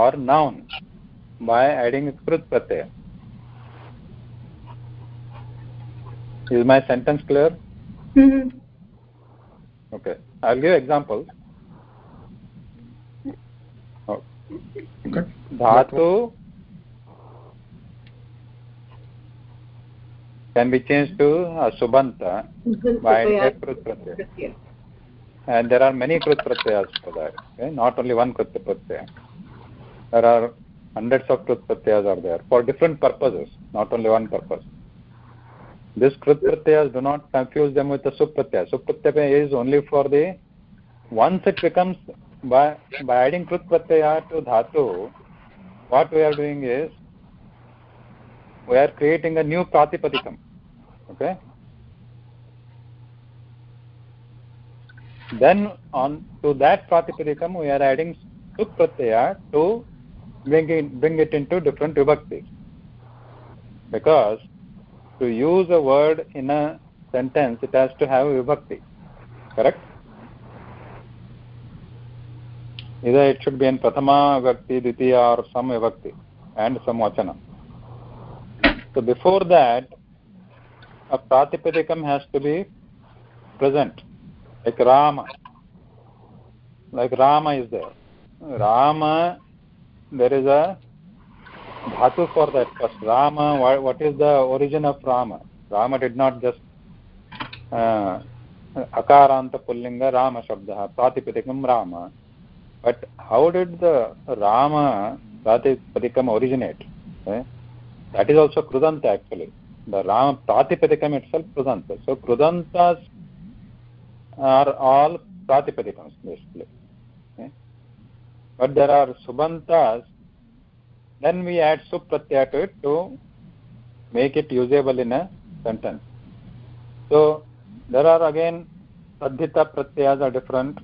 Speaker 1: or noun by adding a krut pratyaya is my sentence clear
Speaker 6: mm -hmm.
Speaker 1: okay i'll give examples oh.
Speaker 8: Okay.
Speaker 1: dhatu can be changed to a subanta by krut pratyaya? And there are many krut pratyayas for that okay? not only one krut pratyaya. There are hundreds of krut pratyayas are there for different purposes not only one purpose. This krut pratyayas do not confuse them with the sup pratyaya sup pratyaya is only for the once it becomes by by adding krut pratyaya to dhatu what we are doing is we are creating a new pratipadikam. Okay? Then on to that pratipadikam we are adding suk pratyaya to bring it, bring it into different vibhakti. Because to use a word in a sentence it has to have vibhakti. Correct? Either it should be in prathama vibhakti ditya or some vibhakti and some vachana so before that a pratipadikam has to be present. Like rama. Like rama is there. Rama there is a dhatu for that first. Rama what, is the origin of rama? Rama did not just uh, akaranta pullinga rama shabdah pratipadikam rama. But how did the rama pratipadikam originate? Okay? That is also krudanta actually the rama pratipadikam itself krudanta so krudantas are all pratipadikams basically okay? but there are subantas then we add supratyaya to it to make it usable in a sentence so there are again sadhita pratyayas are different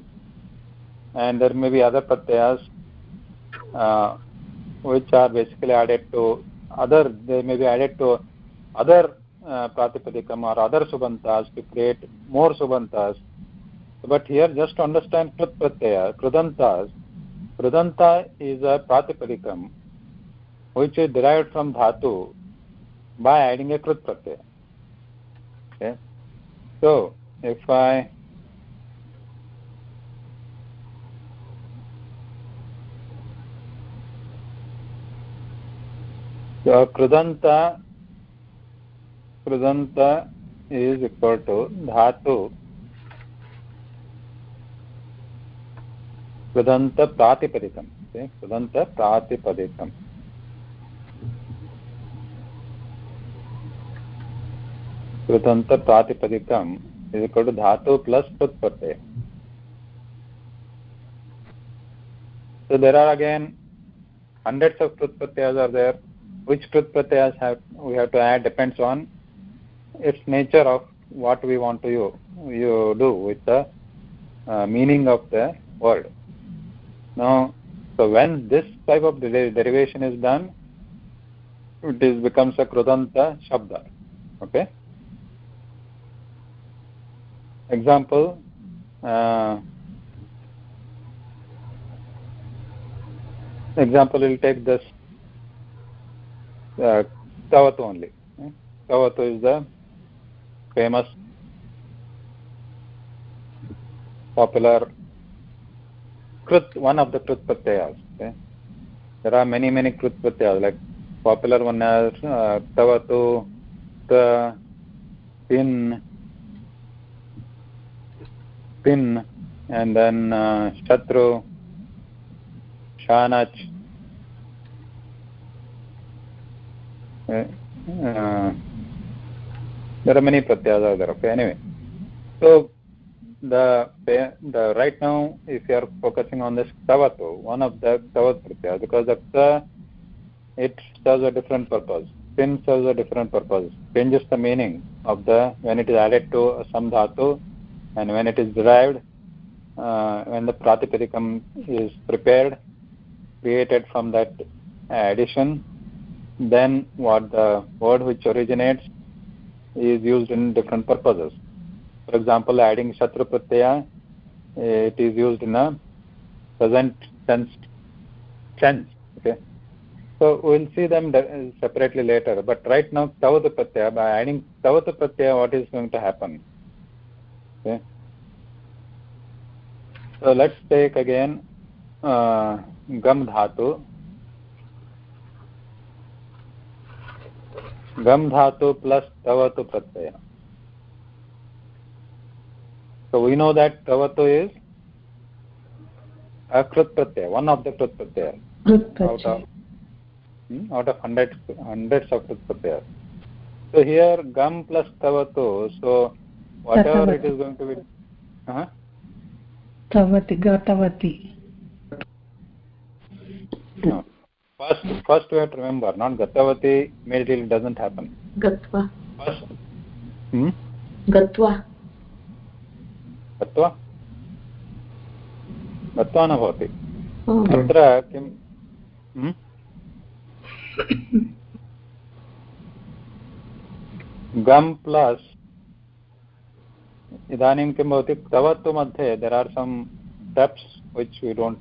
Speaker 1: and there may be other pratyayas uh, which are basically added to other they may be added to other uh, pratipadikam or other subantas to create more subantas but here just to understand krut pratyaya krudantas krudanta is a pratipadikam which is derived from dhatu by adding a krut pratyaya okay so if i krudanta krudanta is equal to dhatu कृदन्त प्रातिपदिकम् कृदन्त प्रातिपदिकम् कृदन्त प्रातिपदिकम् is equal to dhatu plus prut so there are again hundreds of prut pratyayas are there which prut pratyayas have we have to add depends on its nature of what we want to you, you do with the uh, meaning of the word. Now so when this type of derivation is done it is becomes a krudanta shabda okay? Example uh, example we'll take this uh, Tavatu only Tavatu is the famous popular krut one of the krut pratyayas okay there are many many krut pratyayas like popular one as uh, tavatu ta pin pin and then uh, shatru shanach there are many pratyayas there okay? Anyway so the the right now if you are focusing on this tavatu one of the tavat pratyaya because the it serves a different purpose. Pin serves a different purpose. Changes the meaning of the when it is added to some dhatu and when it is derived uh, when the pratipadikam is prepared created from that addition then what the word which originates is used in different purposes. For example adding shatru pratyaya it is used in a present tense tense okay? So we'll see them separately later but right now tavatu pratyaya by adding tavatu pratyaya what is going to happen? Okay? So let's take again uh, gam dhatu गम धातु plus तवतु तो प्रत्यय। So we know that तो is अकृत प्रत्यय one of the कृत प्रत्यय। Out of hundred hundred of कृत प्रत्यय। सो हियर hmm, गम plus तवतु so whatever it is going to be
Speaker 2: तवति
Speaker 1: गतवति। First first we have to remember not gatavati immediately doesn't happen
Speaker 4: gatva
Speaker 1: first hmm
Speaker 4: gatva
Speaker 1: गत्वा गत्वा न भवति अत्र किं गम् प्लस् इदानीं किं भवति तवत्तु मध्ये there are some steps which we don't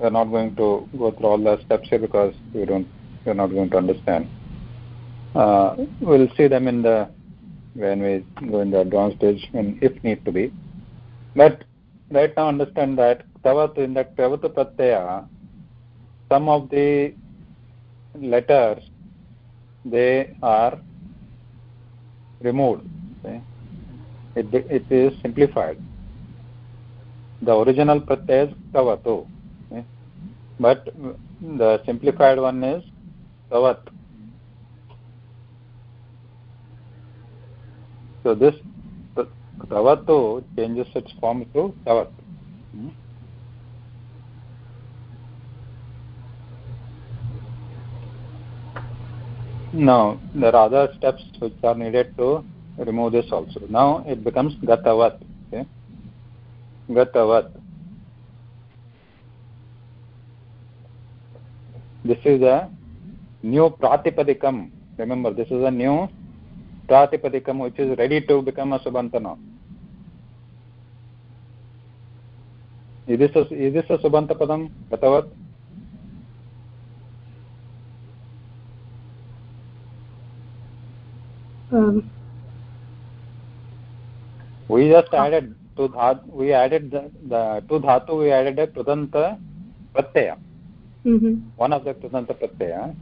Speaker 1: we are not going to go through all the steps here because we don't we are not going to understand uh, we'll see them in the when we go in the advanced stage when if need to be but right now understand that tavat in that tavat pratyaya some of the letters they are removed okay? it, it is simplified the original pratyaya is tavato? But the simplified one is tavat so this tavato changes its form to tavat now there are other steps which are needed to remove this also. Now it becomes gatavat okay? Gatavat this is a new pratipadikam remember this is a new pratipadikam which is ready to become a subantana is this a, is this a subanta padam gatavat
Speaker 6: um,
Speaker 1: we just added to dhat we added the, the to dhatu we added a krudanta pratyaya
Speaker 6: mm -hmm.
Speaker 1: one of the krudanta pratyaya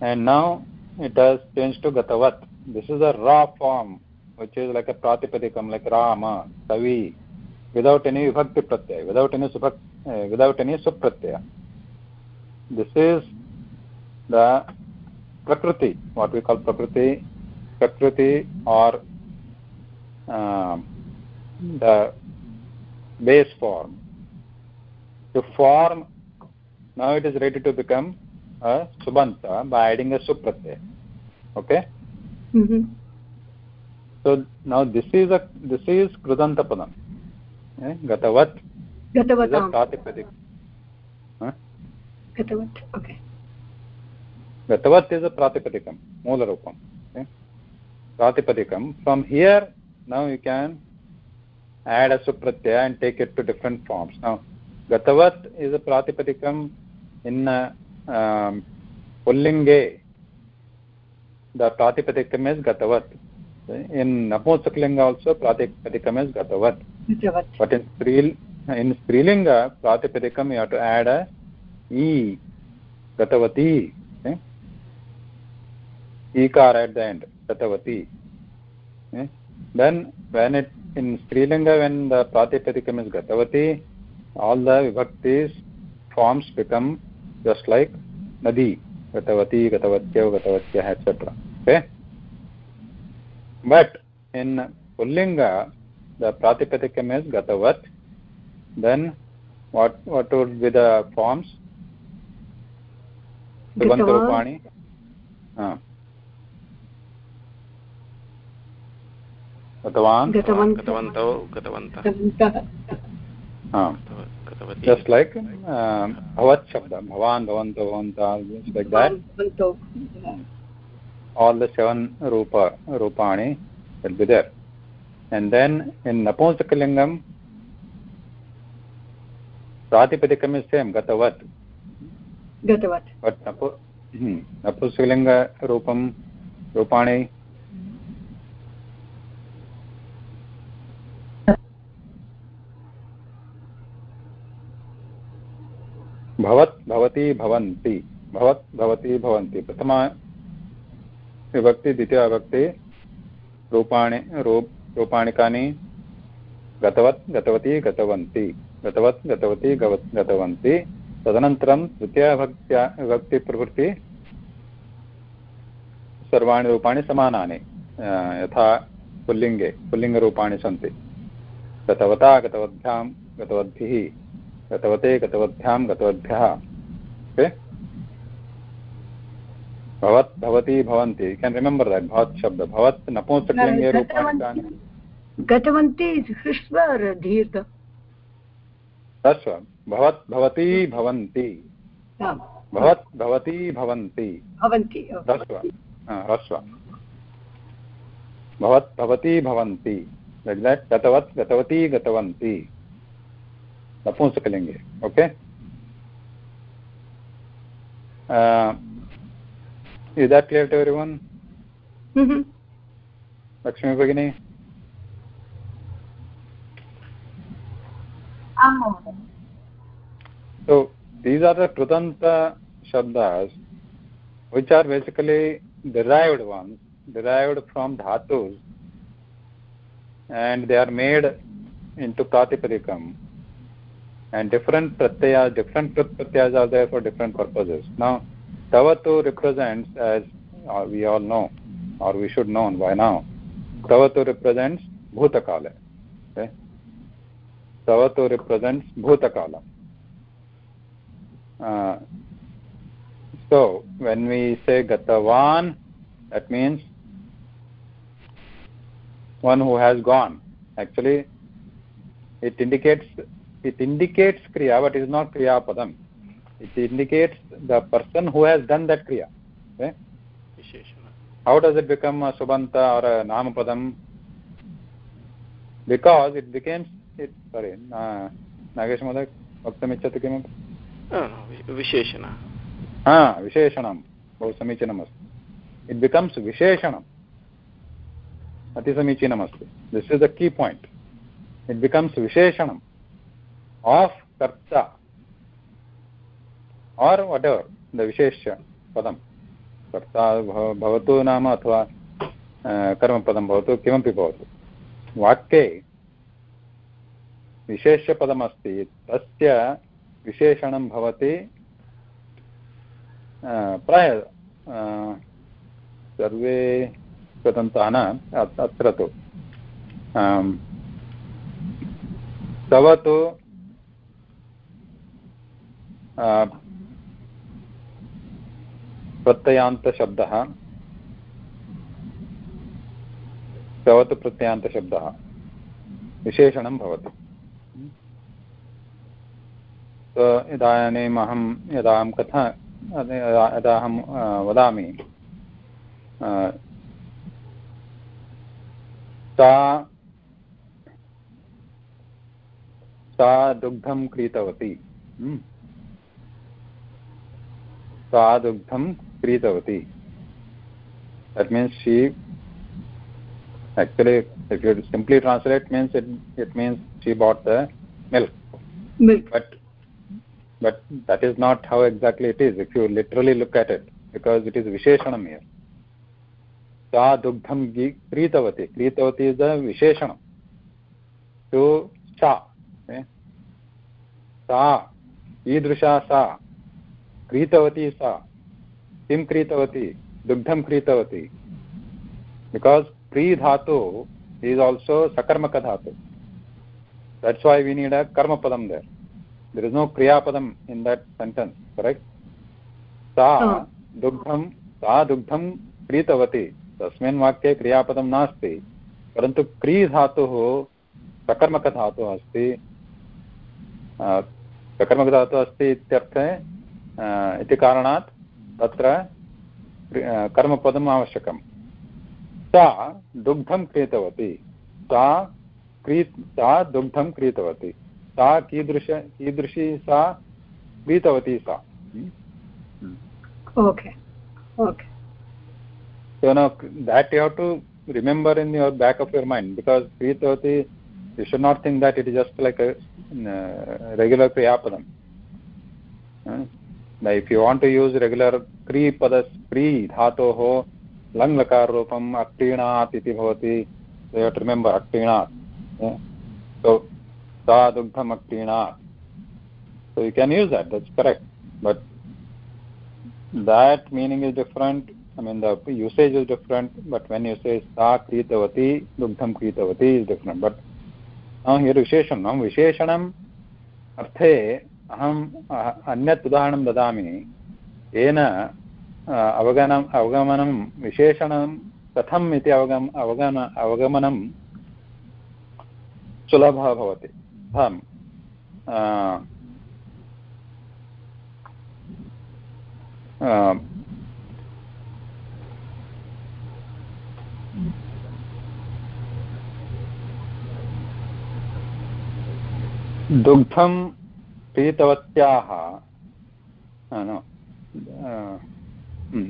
Speaker 1: and now it has changed to gatavat this is a raw form which is like a pratipadikam like rama savi without any vibhakti pratyaya without any subhak uh, without any supratyaya this is the prakriti what we call prakriti prakriti or uh, the base form to form now it is ready to become a subanta by adding a supratyaya okay?
Speaker 6: Mm -hmm.
Speaker 1: so now this is a this is krudanta padam eh? gatavat.
Speaker 6: Gatavatam
Speaker 1: pratipadik huh?
Speaker 6: gatavat okay.
Speaker 1: Gatavat is a pratipadikam moola roopam okay? pratipadikam. From here now you can add a supratyaya and take it to different forms. Now गतवत् is प्रातिपदिकम् in पुल्लिङ्गे the प्रातिपदिकम् is गतवत्। In नपुंसकलिङ्ग also प्रातिपदिकम् is
Speaker 6: गतवत्।
Speaker 1: But in स्त्री in स्त्रीलिङ्ग प्रातिपदिकं you have to add a इ गतवती ईकार् एट् द एण्ड् गतवती देन् वेन् इट् इन् स्त्रीलिङ्ग वेन् द प्रातिपदिकम् इस् गतवती all the vibhaktis forms become just like nadi gatavati gatavatya gatavatyah etc okay but in pullinga the pratipadikam is gatavat then what what would be the forms subanta rupani ah गतवान्
Speaker 5: गतवन्तौ गतवन्तः गतवती
Speaker 1: just like uh, bhavat shabda bhavan bhavanto bhavanta like that all the seven rupa rupani will be there and then in napunsakalingam pratipadikam is same gatavat
Speaker 6: gatavat
Speaker 1: but napu hmm, rupam rupani भवत् भवती भवन्ति, भवत् भवती भवन्ति। प्रथमा विभक्ति, द्वितीया विभक्ति, रूपाणि रूप रूपाणि कानि गतवत्, गतवती, गतवन्ति। गतवत्, गतवती गतवन्ति। तदनन्तरं तृतीयभक्त्या विभक्तिप्रवृत्ति सर्वाणि रूपाणि समानानि यथा पुल्लिङ्गे, पुल्लिङ्गरूपाणि सन्ति। गतवता, गतवद्भ्यां, गतवद्भिः। गतवते गतवद्भ्यां गतवद्भ्यः। ओके भवत् भवती भवन्ति। केन् रिमेम्बर् दट् भवत् शब्द। भवत् नपुंसकलिङ्गे रूपाणि कानि
Speaker 6: गतवन्ति दीर्घ
Speaker 1: भवत् भवती भवन्ति। भवत् भवती भवन्ति।
Speaker 6: भवन्ति
Speaker 1: ह्रस्व ह्रस्व भवत् भवती भवन्ति। गतवत् गतवती गतवन्ति। नपुंसकलिङ्गे okay that clear to everyone
Speaker 6: Mhm.
Speaker 1: Lakshmi भगिनी So these are the Krutanta Shabdas, which are basically derived ones, derived from dhatus, and they are made into Pratipadikam. And different pratyayas, different pratyayas are there for different purposes. Now, Tavatu represents, as uh, we all know, or we should know by now, Tavatu represents Bhutakala. Okay? Tavatu represents Bhutakala. Uh, so when we say gatavan that means one who has gone actually it indicates it indicates kriya but is not kriya padam it indicates the person who has done that kriya okay how does it become a subanta or a namapadam because it becomes it sorry uh, nagesh mohoday वक्तुमिच्छति किमपि
Speaker 5: विशेषण
Speaker 1: हा विशेषणं बहु समीचीनमस्ति it becomes विशेषणम् अतिसमीचीनमस्ति this is the key point it becomes विशेषणम् whatever the विशेष्य पदं कर्ता भव- भवतु नाम अथवा अ, कर्मपदं भवतु किमपि वाक्ये विशेष्यपदमस्ति तस्य प्राय सर्वे न अत्र तु प्रत्ययान्तशब्दः तव तु प्रत्ययान्तशब्दः, विशेषणं भवति। इदानीम् अहं यदा अहं कथा यदा अहं वदामि सा सा दुग्धं क्रीतवती। सा स्वादुग्धं क्रीतवती that means she actually if you simply translate means it it means she bought the milk but but that is not how exactly it is if you literally look at it because it is विशेषणम् here सा दुग्धं क्रीतवती क्रीतवती is the विशेषणं to सा सा ईदृशा सा क्रीतवती सा किं क्रीतवती दुग्धं क्रीतवती बिकास् प्री धातु is also sakarmaka dhatu that's why we need a karma padam there there is no kriya padam in that sentence correct सा दुग्धं सा दुग्धं क्रीतवती तस्मिन् वाक्ये क्रियापदं नास्ति परन्तु क्री धातुः सकर्मकधातुः अस्ति सकर्मकधातुः अस्ति इत्यर्थे अ, इति कारणात् तत्र कर्मपदम् आवश्यकं सा दुग्धं क्रीतवती। सा क्री सा दुग्धं क्रीतवती। सा कीदृश कीदृशी सा क्रीतवती सा। Hmm. Hmm.
Speaker 6: Okay okay.
Speaker 1: So know that you have to remember in your back of your mind because क्रीतवती you should not think that it is just like regular क्रियापदम् if you want to use regular kri padas kri dhatoho lang lakar rupam aktinat iti bhavati so you have to remember aktinat yeah? So, sa dugdham akrina. So you can use that, that's correct. But that meaning is different. I mean, the usage is different. But when you say sa kritavati, dugdham kritavati is different. But now here visheshanam. Visheshanam अर्थे अहम् अन्यत् उदाहरणं ददामि। येन अवगमनम् अवगमनं विशेषणं कथम् इति अवगम अवगम अवगमनं सुलभः भवति। दुग्धं क्रीतवत्याः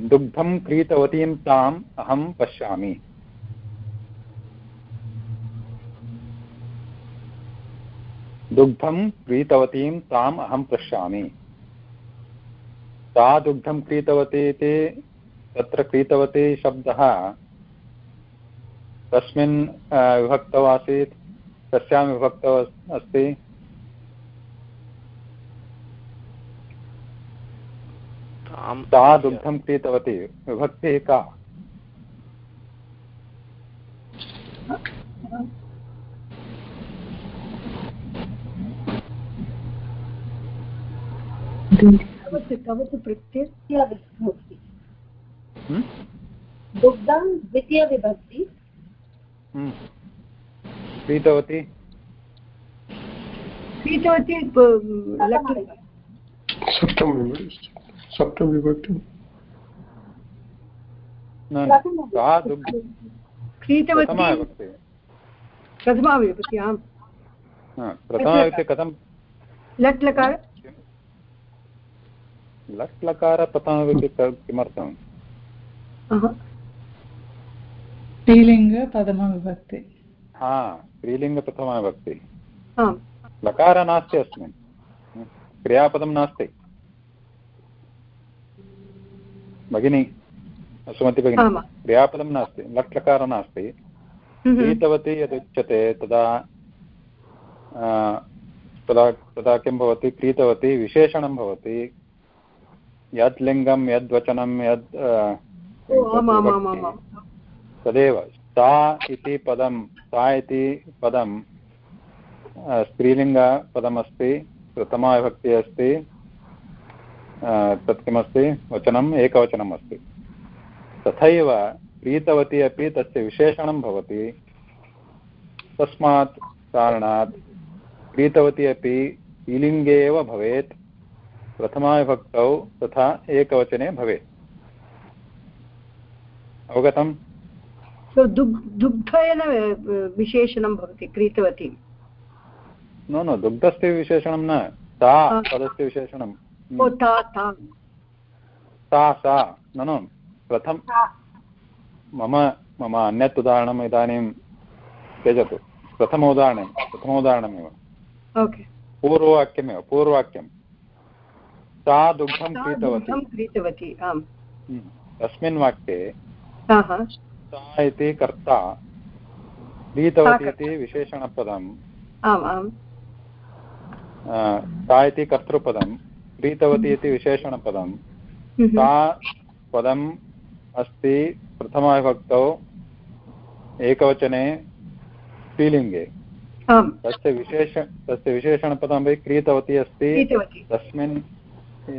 Speaker 1: दुग्धं क्रीतवतीं ताम् अहं पश्यामि। दुग्धं क्रीतवतीं ताम् अहं पश्यामि। सा दुग्धं क्रीतवती इति तत्र क्रीतवती शब्दः कस्मिन् विभक्तौ आसीत् कस्यां विभक्तौ अस्ति। सा दुग्धं क्रीतवती। विभक्तिः का?
Speaker 7: दुग्धं द्वितीयविभक्ति
Speaker 1: क्रीतवती?
Speaker 6: क्रीतवती
Speaker 8: सप्तमविभक्ति
Speaker 6: क्रीतवती प्रथमाविभक्ति आम्
Speaker 1: प्रथमाविभक्ति कथं
Speaker 6: लट् लकार
Speaker 1: लट् लकार प्रथमविभक्ति किमर्थम्?
Speaker 2: स्त्रीलिङ्ग प्रथमविभक्ति
Speaker 1: हा स्त्रीलिङ्गप्रथमविभक्ति लकार नास्ति अस्मिन्। क्रियापदं नास्ति। भगिनी सुमति भगिनी क्रियापदं नास्ति लट् लकारः नास्ति क्रीतवती यदुच्यते तदा तदा तदा किं भवति? क्रीतवती विशेषणं भवति। यद् लिङ्गं यद्वचनं यद् तदेव सा इति पदं सा इति पदं स्त्रीलिङ्गपदमस्ति प्रथमा विभक्तिः अस्ति। तत् किमस्ति वचनम् एकवचनम् अस्ति। तथैव प्रीतवती अपि तस्य विशेषणं भवति। तस्मात् कारणात् प्रीतवती अपि स्त्रीलिङ्गे एव भवेत्। प्रथमाविभक्तौ तथा एकवचने भवेत्। अवगतम्?
Speaker 6: दुग्धेन विशेषणं भवति क्रीतवती
Speaker 1: नो नो दुग्धस्य विशेषणं न सा पदस्य विशेषणं सा सा। न नो प्रथम मम मम अन्यत् उदाहरणम् इदानीं त्यजतु। प्रथम उदाहरणं प्रथमोदाहरणमेव पूर्ववाक्यमेव पूर्ववाक्यं। सा दुग्धं क्रीतवती।
Speaker 6: क्रीतवती आम्।
Speaker 1: तस्मिन् वाक्ये सा इति कर्ता क्रीतवती इति विशेषणपदम्
Speaker 6: आम् आम्।
Speaker 1: सा इति कर्तृपदं क्रीतवती इति विशेषणपदं सा पदम् अस्ति प्रथमाविभक्तौ एकवचने स्त्रीलिङ्गे। तस्य विशेष तस्य विशेषणपदमपि क्रीतवती अस्ति। तस्मिन्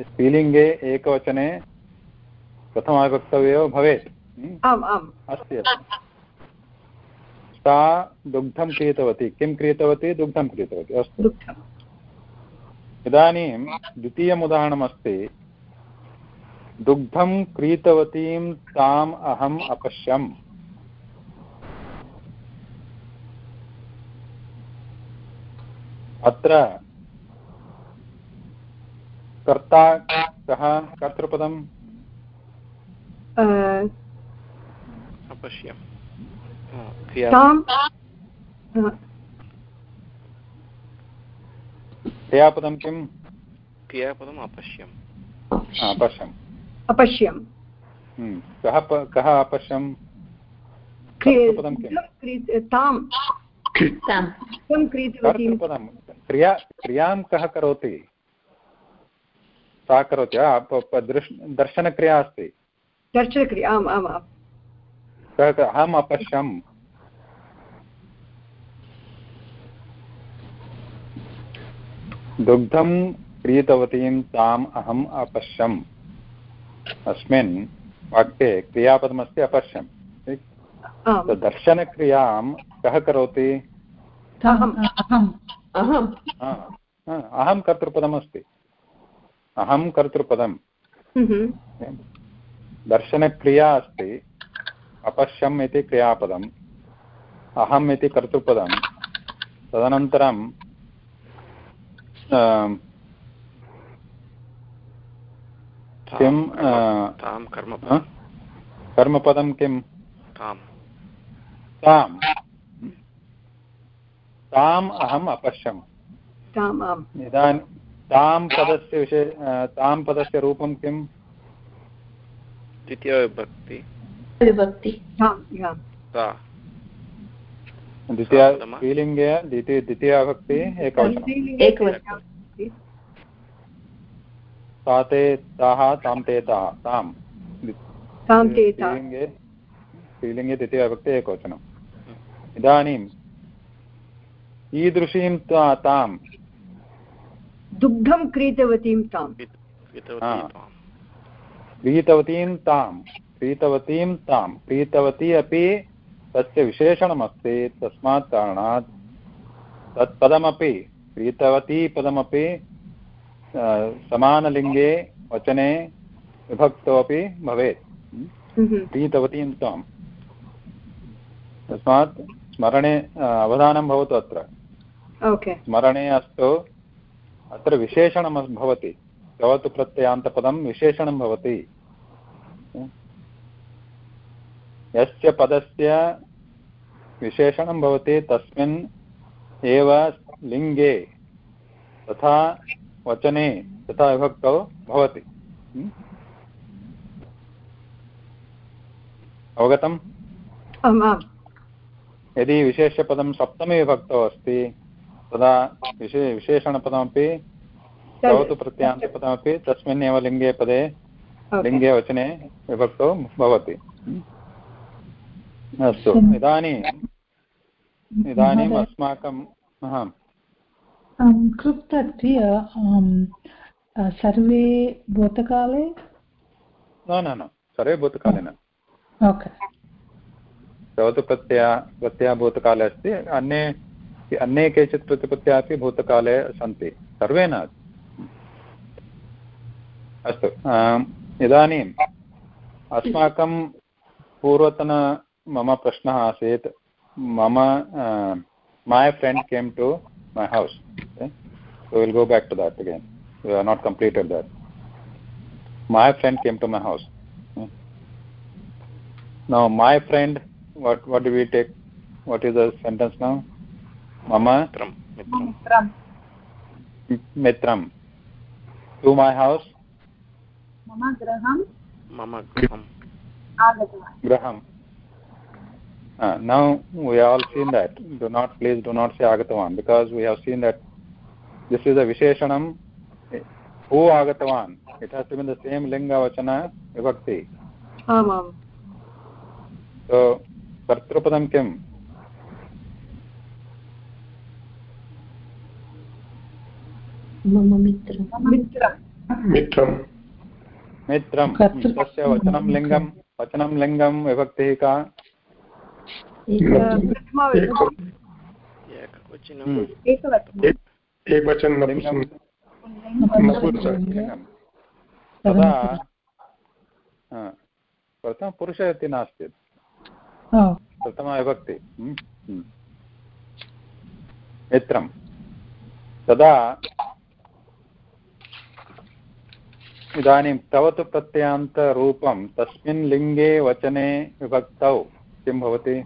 Speaker 1: स्त्रीलिङ्गे एकवचने प्रथमाविभक्तौ एव भवेत् अस्ति सा दुग्धं क्रीतवती। किं क्रीतवती? दुग्धं क्रीतवती। अस्तु। इदानीं द्वितीयम् उदाहरणमस्ति दुग्धं क्रीतवतीं ताम् अहम् अपश्यम्। अत्र कर्ता कः कर्तृपदम्?
Speaker 5: अपश्यम्।
Speaker 1: क्रियापदं किम्?
Speaker 5: क्रियापदम् अपश्यम्।
Speaker 1: अपश्यम्।
Speaker 6: अपश्यम्
Speaker 1: कः कः अपश्यम्?
Speaker 4: ताम्।
Speaker 1: कर्तृपदं क्रिया क्रियाँ कः करोति? सा करोति दृश् दर्शनक्रिया अस्ति।
Speaker 6: दर्शनक्रिया आम् आम् आम्।
Speaker 1: अहम् अपश्यम्। दुग्धं क्रीतवतीं ताम् अहम् अपश्यम्। अस्मिन् वाक्ये क्रियापदमस्ति अपश्यम्। तो दर्शनक्रियाँ कः करोति?
Speaker 2: अहम्। अहम्।
Speaker 4: अहं
Speaker 1: कर्तृपदमस्ति। अहं कर्तृपदं
Speaker 6: हम्म,
Speaker 1: दर्शनक्रिया अस्ति अपश्यम् इति क्रियापदम् अहम् इति कर्तृपदं तदनन्तरं किं आ,
Speaker 5: तां कर्म
Speaker 1: कर्मपदं किं ताम्। ताम्। अहम् अपश्यम्। इदानीं तां पदस्य विषये तां पदस्य रूपं किं
Speaker 5: द्वितीयविभक्ति
Speaker 4: विभक्ति
Speaker 6: ताम् याम्
Speaker 5: सा
Speaker 1: द्वितीया
Speaker 5: सापदमा?
Speaker 1: स्त्रीलिङ्गे द्वितीय द्वितीयाभक्ति एकवचनं सा ते ताः तां ते ताः तां। स्त्रीलिङ्गे स्त्रीलिङ्गे द्वितीयाभक्ति एकवचनम् इदानीम्। ईदृशीं तां
Speaker 6: दुग्धं क्रीतवतीं तां
Speaker 5: कृतवती
Speaker 1: हा।
Speaker 5: तां
Speaker 1: क्रीतवतीं तां क्रीतवतीं तां क्रीतवती अपि तस्य विशेषणमस्ति तस्मात् कारणात् तत् पदमपि क्रीतवती पदमपि समानलिङ्गे वचने विभक्तौ अपि भवेत्।
Speaker 6: हम्म,
Speaker 1: क्रीतवतीं तां तस्मात् स्मरणे अवधानं भवतु अत्र। स्मरणे अस्तु। अत्र विशेषणं भवति। भवतु प्रत्ययान्तपदं विशेषणं भवति। यस्य पदस्य विशेषणं भवति तस्मिन् एव लिङ्गे तथा वचने तथा विभक्तौ भवति। hm? अवगतम्? यदि विशेषपदं सप्तमी विभक्तौ अस्ति तदा विशे विशेषणपदमपि भवतु प्रत्यान्तपदमपि तस्मिन् एव लिङ्गे पदे लिङ्गे वचने विभक्तौ भवति। अस्तु। इदानीम् इदानीम् अस्माकं
Speaker 2: कृप् अद्य uh, सर्वे भूतकाले?
Speaker 1: न न न सर्वे भूतकाले न।
Speaker 2: ओके।
Speaker 1: भवतु प्रत्यया प्रत्ययः भूतकाले अस्ति। अन्ये अन्ये केचित् प्रतिपत्त्या अपि भूतकाले सन्ति। सर्वे न अस्तु। इदानीम् अस्माकं पूर्वतन मम प्रश्नः आसीत्। मम my friend came to my house go back to that again you are not completed that my friend came to my house now my friend what what we take what is the sentence now मम
Speaker 5: मित्रं
Speaker 1: to my
Speaker 7: house गृहं?
Speaker 1: Uh, now we have all seen that do not please do not say agatavan because we have seen that this is a visheshanam who agatavan it has to be the same linga vachana vibhakti
Speaker 6: आम्
Speaker 1: so कर्तृपदं किम्
Speaker 4: मित्रं
Speaker 1: तस्य वचनं लिङ्गं वचनं लिङ्गं विभक्तिः का तदा हा, इति नास्ति।
Speaker 2: ओ
Speaker 1: प्रथमा विभक्ति। हम्म, हम्म। मित्रं तदा इदानीं तव तु प्रत्ययान्तरूपं तस्मिन् लिङ्गे वचने विभक्तौ किं भवति?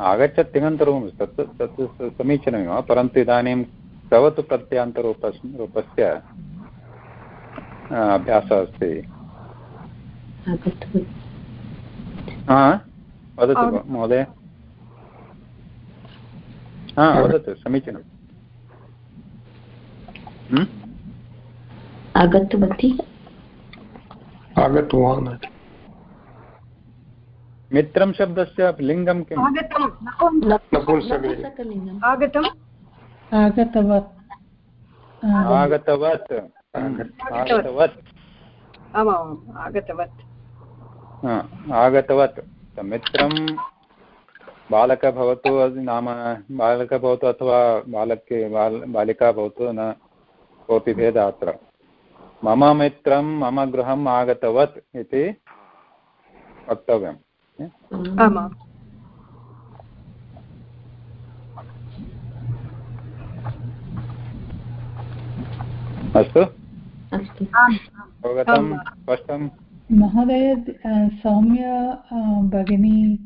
Speaker 4: आगच्छत्
Speaker 1: तिङन्तरूपं तत् तत् समीचीनमेव परन्तु इदानीं तवतु प्रत्यान्तरूप रूपस्य अ, अभ्यासः अस्ति। वदतु महोदय। हा वदतु समीचीनम्?
Speaker 4: आगतवती
Speaker 8: आगतवान्
Speaker 1: मित्रं शब्दस्य लिङ्गं किम्?
Speaker 6: आगतम्।
Speaker 2: आगतवत्।
Speaker 1: आगतवत्। आगतवत्।
Speaker 6: आगतवत्।
Speaker 1: आगतवत्। मित्रं बालकः भवतु नाम बालकः भवतु अथवा बालके बाल बालिका भवतु न कोऽपि भेदः अत्र। मम मित्रं मम गृहम् आगतवत् इति वक्तव्यम्।
Speaker 6: आमाम्
Speaker 1: अस्तु।
Speaker 4: अस्तु।
Speaker 1: अवगतं स्पष्टं
Speaker 2: महोदय सौम्य भगिनी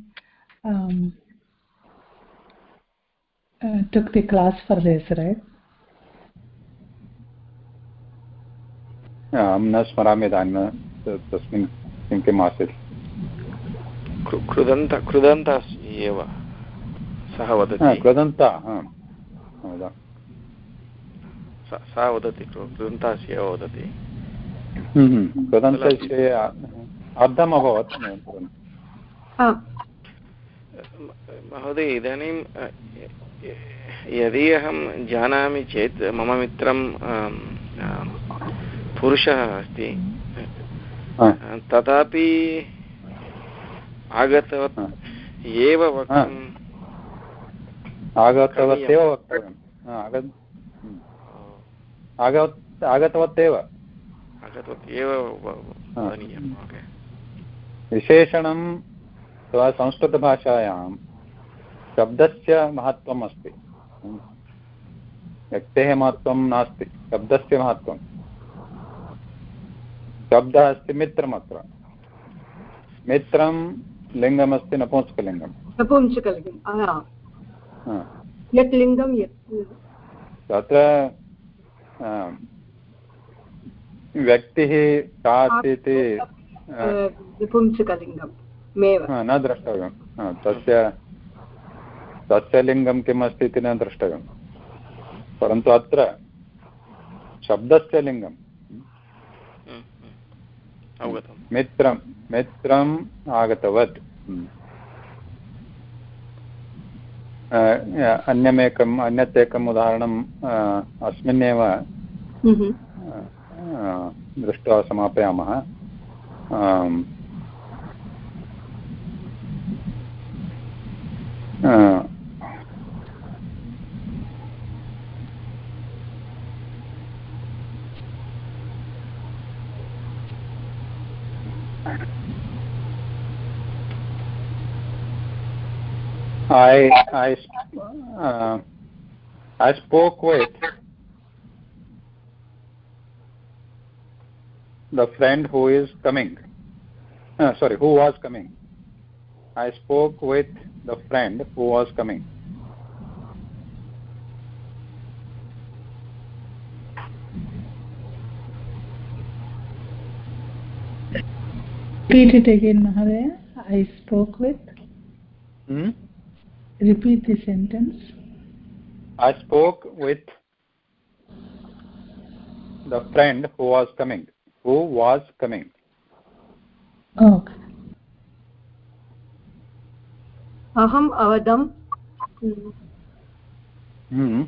Speaker 2: took the class for this, right?
Speaker 1: अहं न स्मरामि इदानीं त- तस्मिन् किं किम् आसीत्।
Speaker 5: कृदन्त कृदन्त एव। सः वदति।
Speaker 1: कृदन्ता हा
Speaker 5: सा- वदति कृदन्तास्य एव वदति।
Speaker 1: हम्म, हम्म, अर्धम् अभवत्
Speaker 5: महोदय इदानीं यदि अहं जानामि चेत् मम मित्रं पुरुषः अस्ति तथापि आगतवत्।
Speaker 1: हा।
Speaker 5: एव वक्तुं
Speaker 1: आगतवत्येव वक्तव्यम्। हा, आगत् हम्म। आगवत्
Speaker 5: आगतवत् एव व-
Speaker 1: हा। विशेषणं संस्कृतभाषायां शब्दस्य महत्त्वम् अस्ति। हम्म। व्यक्तेः महत्त्वं नास्ति शब्दस्य महत्त्वं शब्दः अस्ति मित्रमत्र। मित्रं लिङ्गमस्ति नपुंसकलिङ्गं
Speaker 6: नपुंसकलिङ्गम्। आम् यत् लिङ्गं यत्
Speaker 1: तत्र व्यक्तिः का अस्ति इति
Speaker 6: नपुंसकलिङ्गं
Speaker 1: हा, न द्रष्टव्यं। तस्य तस्य लिङ्गं किम् अस्ति इति न द्रष्टव्यं। परन्तु अत्र शब्दस्य लिङ्गं।
Speaker 5: अवगतं
Speaker 1: मित्रं मित्रम् आगतवत् हम्म। अन्यमेकम् अन्यत् एकम् उदाहरणं अ, अस्मिन्नेव
Speaker 6: हम्म।
Speaker 1: दृष्ट्वा समापयामः I I uh, I spoke with the friend who is coming. Uh, sorry, who was coming. I spoke with the friend who was coming.
Speaker 2: Repeat it again, Mahodaya. I spoke with.
Speaker 1: Hmm?
Speaker 2: Repeat the sentence.
Speaker 1: I spoke with the friend who was coming. Who was coming.
Speaker 2: Okay.
Speaker 6: अहम् अवदम्
Speaker 1: Hmm.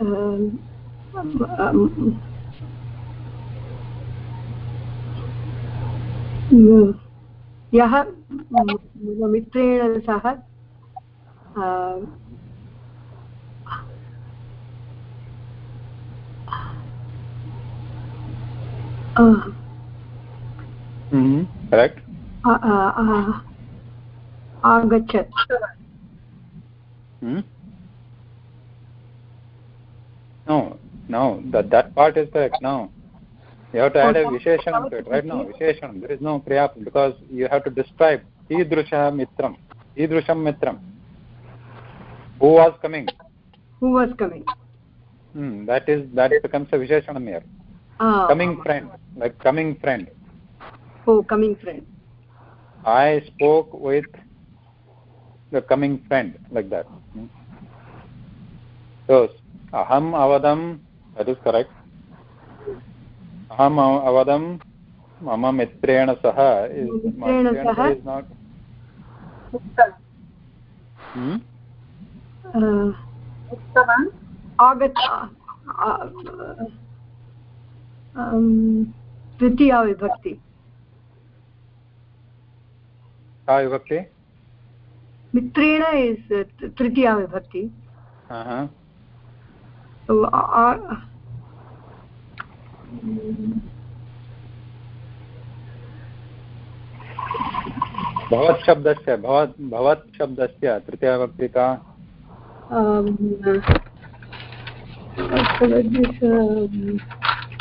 Speaker 6: अम्, अम्, म- यः म- मम मित्रेण सह अ, अ,
Speaker 1: Hmm. Correct.
Speaker 6: अ- अ- अ- आगच्छत्
Speaker 1: Hmm? No, no, that, that part is correct. No. You have to add a Visheshanam to it, right? No, Visheshanam. There is no Kriya because you have to describe Idrusha Mitram. Idrusham Mitram. Who was coming?
Speaker 6: Who was coming?
Speaker 1: Hmm, that is that becomes a Visheshanam here.
Speaker 6: Ah,
Speaker 1: Coming friend, like coming friend.
Speaker 6: Oh, coming friend.
Speaker 1: I spoke with the coming friend, like that. Hmm. So, aham avadam, that is correct. Aham avadam mama mitrena saha is,
Speaker 6: Mitrena
Speaker 7: उक्तवान्
Speaker 6: आगत तृतीया विभक्ति।
Speaker 1: का विभक्ति?
Speaker 6: मित्रेण is तृतीया विभक्ति। आ-
Speaker 1: भवत् शब्दस्य भवत् भवत् शब्दस्य तृतीया विभक्ति का?
Speaker 6: Um, um,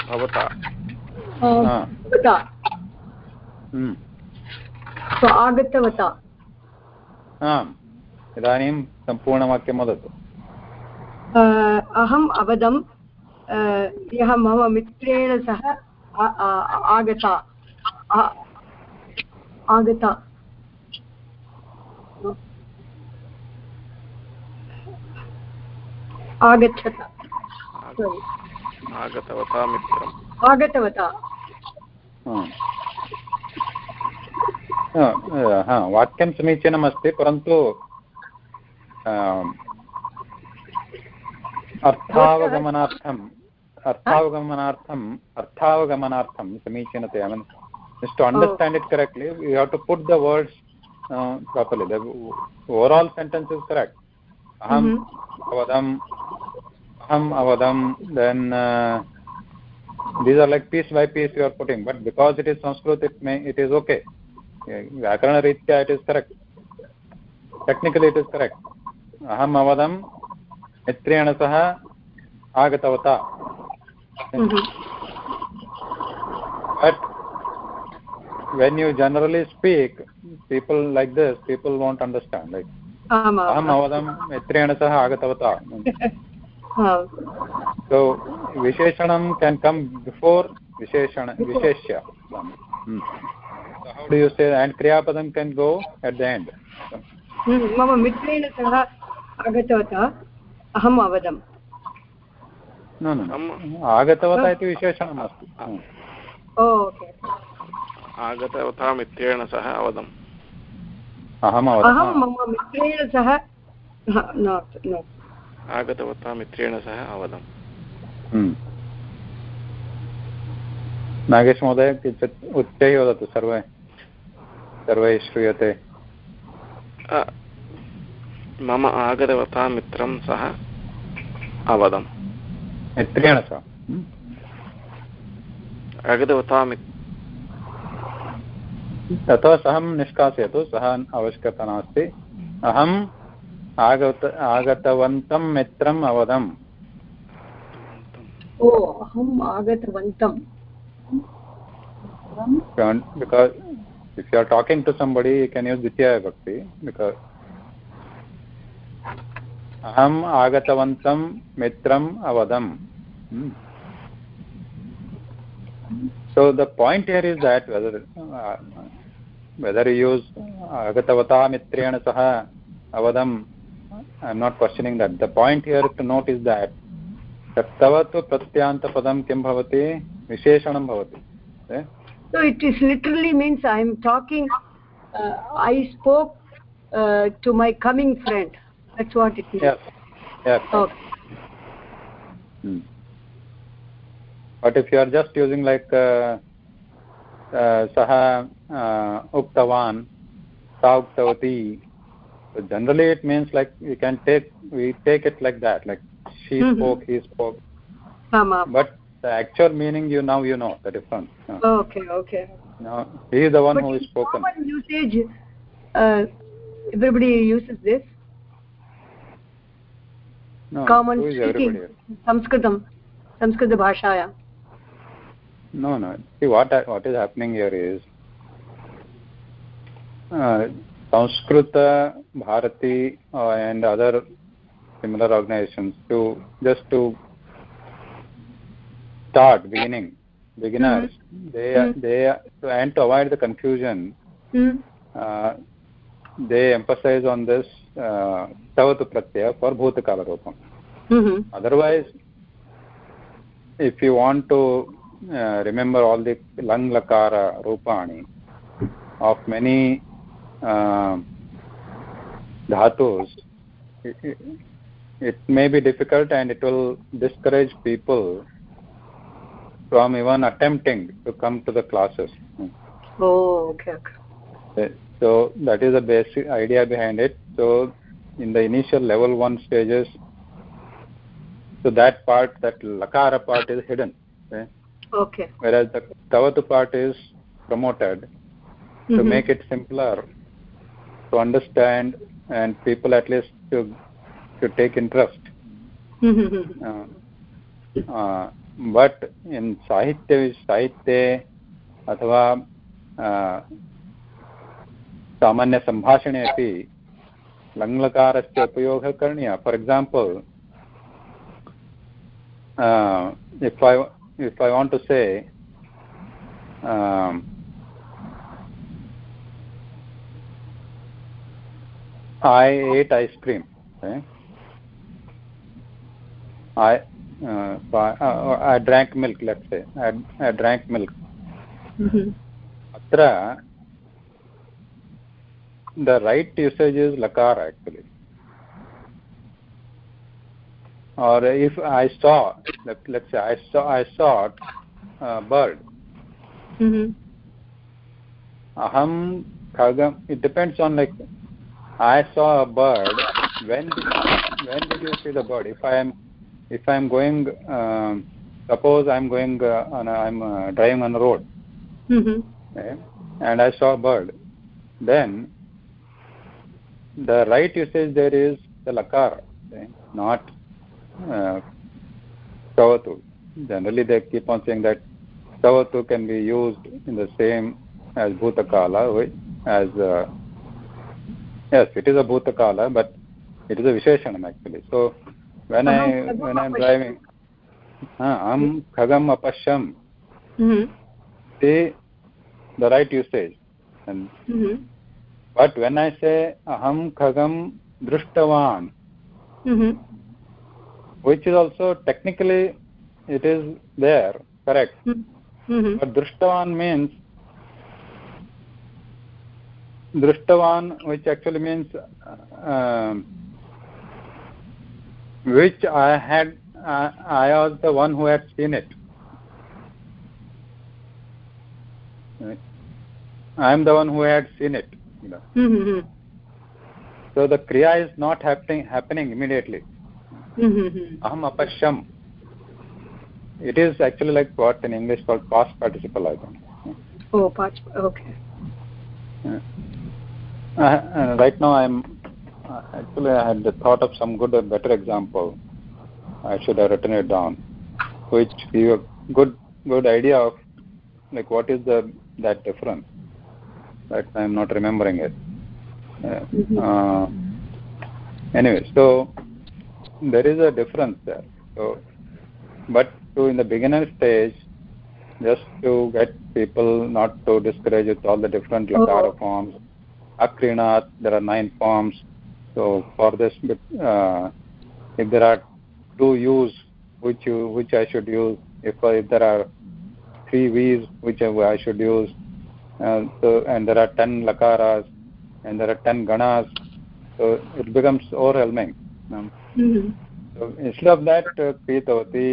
Speaker 5: भवता
Speaker 1: हा.
Speaker 6: वता
Speaker 1: Hmm.
Speaker 6: So, आगतवता
Speaker 1: आम् इदानीं सम्पूर्णवाक्यं वदतु।
Speaker 6: अहम् अवदं यः मम मित्रेण सह आगता। आगता। आगच्छत.
Speaker 5: आगतवता मित्रम्
Speaker 6: आगतवता.
Speaker 1: हा, हा, वाक्यं समीचीनमस्ति परन्तु अर्थावगमनार्थम् अर्थावगमनार्थम् अर्थावगमनार्थं समीचीनतया just to understand it correctly you have to put the words uh, properly the overall sentence is correct अहम् हम्म। अवदम् अहम् अवदम् then these are like piece by piece you are putting but because it is Sanskrit it may it is okay व्याकरणरीत्या it is correct technically it is correct अहम् अवदम् मित्रेण सह आगतवता। But when you generally speak people like this people won't understand like aham mitrena sah agatavata
Speaker 6: आम्
Speaker 1: so visheshanam can come before visheshana visheshya hmm. so how do you say and kriya padam can go at the end
Speaker 6: hmm, मम मित्रेण सह आगतवता अहम् अवदम्
Speaker 1: no no, no. आगतवता इति विशेषणम् अस्ति Hmm.
Speaker 6: Okay
Speaker 5: आगतवता मित्रेण सह अवदम्
Speaker 1: अहम्
Speaker 6: अहं मम मित्रेण सह न न
Speaker 5: आगतवता मित्रेण सह अवदम्।
Speaker 1: Hmm. नागेश महोदय किञ्चित् उच्चैः वदतु सर्वे। सर्वैः श्रूयते।
Speaker 5: मम आगतवता मित्रं सह अवदम्।
Speaker 1: मित्रेण सह.
Speaker 5: आगतवता मित्
Speaker 1: ततः सः निष्कासयतु सः आवश्यकता नास्ति अहम् आगत आगतवन्तं मित्रम् अवदम्
Speaker 6: ओ अहम् आगतवन्तं
Speaker 1: because if you are talking to somebody you can use ditya vibhakti because aham agatavantam mitram avadam Hmm. so the point here is that whether uh, whether you use uh, agatavata mitrena saha avadam i'm not questioning that the point here to note is that tattavatu pratyanta padam kim bhavati visheshanam bhavati
Speaker 6: so it is literally means i am talking uh, i spoke uh, to my coming friend that's what it means
Speaker 1: Yes. Yes.
Speaker 6: okay.
Speaker 1: hmm. but if you are just using like uh, uh, saha uh, uktavan sa uktavati so generally it means like we can take we take it like that like she
Speaker 6: Mhm.
Speaker 1: spoke he spoke
Speaker 6: आम् आम्
Speaker 1: but the actual meaning you now you know the difference uh,
Speaker 6: okay okay
Speaker 1: now he is the one
Speaker 6: but
Speaker 1: who
Speaker 6: in
Speaker 1: is spoken
Speaker 6: common usage uh, everybody uses this
Speaker 1: No,
Speaker 6: common
Speaker 1: who is
Speaker 6: speaking
Speaker 1: everybody?
Speaker 6: sanskritam sanskrit bhashaya
Speaker 1: no, no. See, what what is happening here is uh, Sanskrita, Bharati, uh, and other similar organizations to just to start beginning beginners. They
Speaker 6: Mhm.
Speaker 1: they and to avoid the confusion,
Speaker 6: hmm?
Speaker 1: uh, they emphasize on this uh, tavatu pratyaya for bhutakala rupam.
Speaker 6: hmm
Speaker 1: Otherwise, if you want to Uh, remember all the lang lakara rupani of many uh, dhatus, it, it, it may be difficult and it will discourage people from even attempting to come to the classes.
Speaker 6: oh okay okay uh,
Speaker 1: So that is the basic idea behind it. So in the initial level one stages, so that part, that lakara part is hidden. Okay?
Speaker 6: Okay
Speaker 1: Whereas the tavatu part is promoted mm -hmm. to
Speaker 6: Mhm.
Speaker 1: make it simpler to understand and people at least to to take interest.
Speaker 6: Mhm.
Speaker 1: Uh, uh, but in sahitya sahitye अथवा सामान्यसम्भाषणे अपि लङ्लकारस्य उपयोगः करणीयः for example if I If I want to say I ate ice cream. Okay? I uh, uh, I drank milk. Let's say I, I drank milk.
Speaker 6: Mhm.
Speaker 1: अत्र the right usage is lakara actually. Or if I saw, let, let's say I saw I saw a bird.
Speaker 6: Mhm.
Speaker 1: Aham khagam. It depends on like I saw a bird. When did, when did you see the bird? If I am if I am going, um, suppose I am going uh, on a, I'm uh, driving on a road,
Speaker 6: Mhm.
Speaker 1: okay, and I saw a bird, then the right usage there is the lakara, okay, not uh. Generally, they keep on saying that savatu can be used in the same as bhutakala, as uh, yes, it is a bhutakala, but it is a visheshanam actually. So when I
Speaker 6: Aham
Speaker 1: when I'm driving, uh, am khagam apashyam,
Speaker 6: Mhm.
Speaker 1: the right usage. And
Speaker 6: Mhm.
Speaker 1: but when I say aham khagam drishtavan,
Speaker 6: Mhm.
Speaker 1: Which is also technically it is there, correct.
Speaker 6: Mhm.
Speaker 1: But drishtavan means drishtavan, which actually means uh, um, which I had, uh, I was the one who had seen it. I am the one who had seen it. You know.
Speaker 6: Mhm.
Speaker 1: So the kriya is not happening happening immediately. Aham apashyam. It is actually like what in English called past participle, I think.
Speaker 6: Oh, patch. Okay.
Speaker 1: Uh, uh, right now I'm uh, actually I had thought of some good better example. I should have written it down, which give you a good good idea of like what is the that difference. But I'm not remembering it. Uh, anyway, so there is a difference there. So, but to in the beginner stage, just to get people not to discourage with all the different lakara
Speaker 6: Oh.
Speaker 1: forms. Akrinat, there are nine forms. So for this, uh, if there are two U's, which you, which I should use? If, uh, if there are three V's, which I should use? Uh, so and there are ten lakaras, and there are ten ganas. So it becomes overwhelming. रत्नम्
Speaker 6: instead
Speaker 1: of that क्रीतवती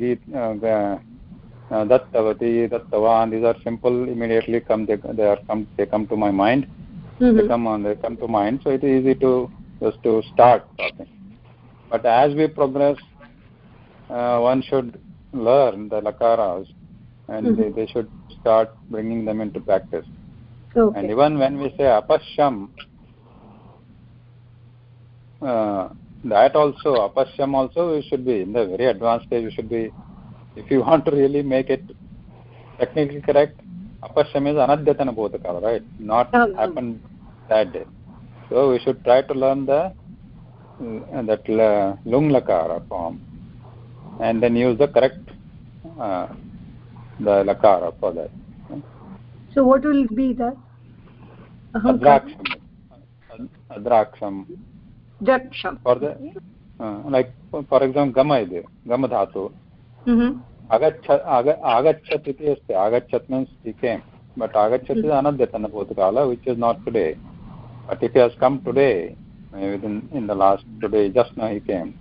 Speaker 1: गीत uh, uh, दत्तवती दत्तवान् these are simple immediately come they are come they come to my mind they come on they come to mind so it is easy to just to start talking. But as we progress uh, one should learn the lakaras and
Speaker 6: mm-hmm.
Speaker 1: they, they should start bringing them into practice. And even when we say apasham uh, that also apashyam also we should be in the very advanced stage we should be if you want to really make it technically correct apashyam is anadyatana bhutakala right? Not
Speaker 6: Oh, oh.
Speaker 1: happened that day. So we should try to learn the uh, that uh, lung lakara form and then use the correct uh, the lakara for that.
Speaker 6: So what will be that?
Speaker 1: Adraksham adraksham like for example गम इति
Speaker 6: गम
Speaker 1: धातु। हम्म। आगच्छत् आगच्छत् इति अस्ति। आगच्छत् means came but आगच्छत् अनद्यतन भवति काल which is not today but it has come today with in in the last today just now he came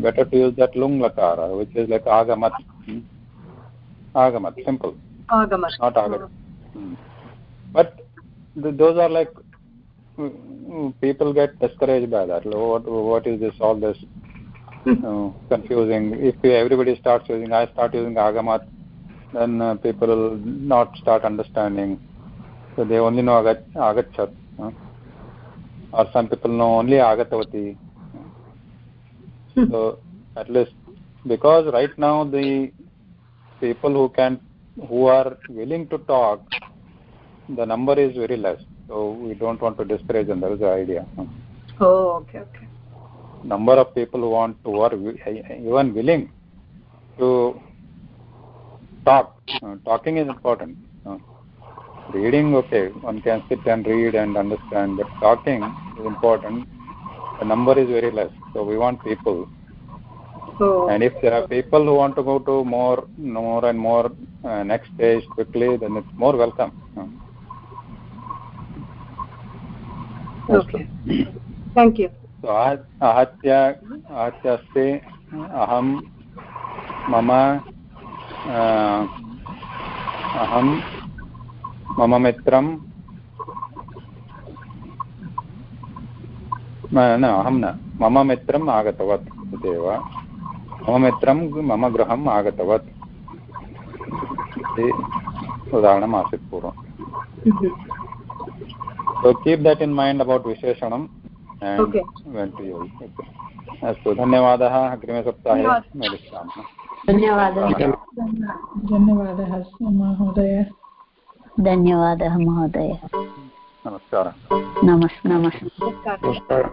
Speaker 1: better to use that लुङ्ग् लकार विच् इस् लैक् आगमत् आगमत् simple but those are like people get discouraged by that. What what is this all this uh, confusing? If everybody starts using i start using agamat then uh, people will not start understanding. So they only know agat agachat huh? or some people know only agatavati. So at least because right now the people who can who are willing to talk the number is very less so we don't want to discourage them. That is the idea?
Speaker 6: Oh, okay, okay.
Speaker 1: number of people who want to or even willing to talk uh, talking is important. Uh, reading okay one can sit and read and understand but talking is important. The number is very less. So we want people.
Speaker 6: Oh,
Speaker 1: and if there are people who want to go to more more and more uh, next stage quickly then it's more welcome
Speaker 6: you.
Speaker 1: so आहत्य आहत्य अस्ति अहं मम अहं मम मित्रं न न, अहं न मम मित्रम् आगतवत् इत्येव। मम मित्रं मम गृहम् आगतवत्। इति उदाहरणमासीत् पूर्वम्। So keep that in mind about visheshanam and
Speaker 6: Okay.
Speaker 1: when to use okay. अस्तु धन्यवादः. अग्रिमे सप्ताहे मिलिष्यामः.
Speaker 4: धन्यवादः.
Speaker 2: धन्यवादः महोदय.
Speaker 9: धन्यवादः महोदय.
Speaker 1: नमस्कारः.
Speaker 9: नमस् नमस्
Speaker 8: नमस्कारः.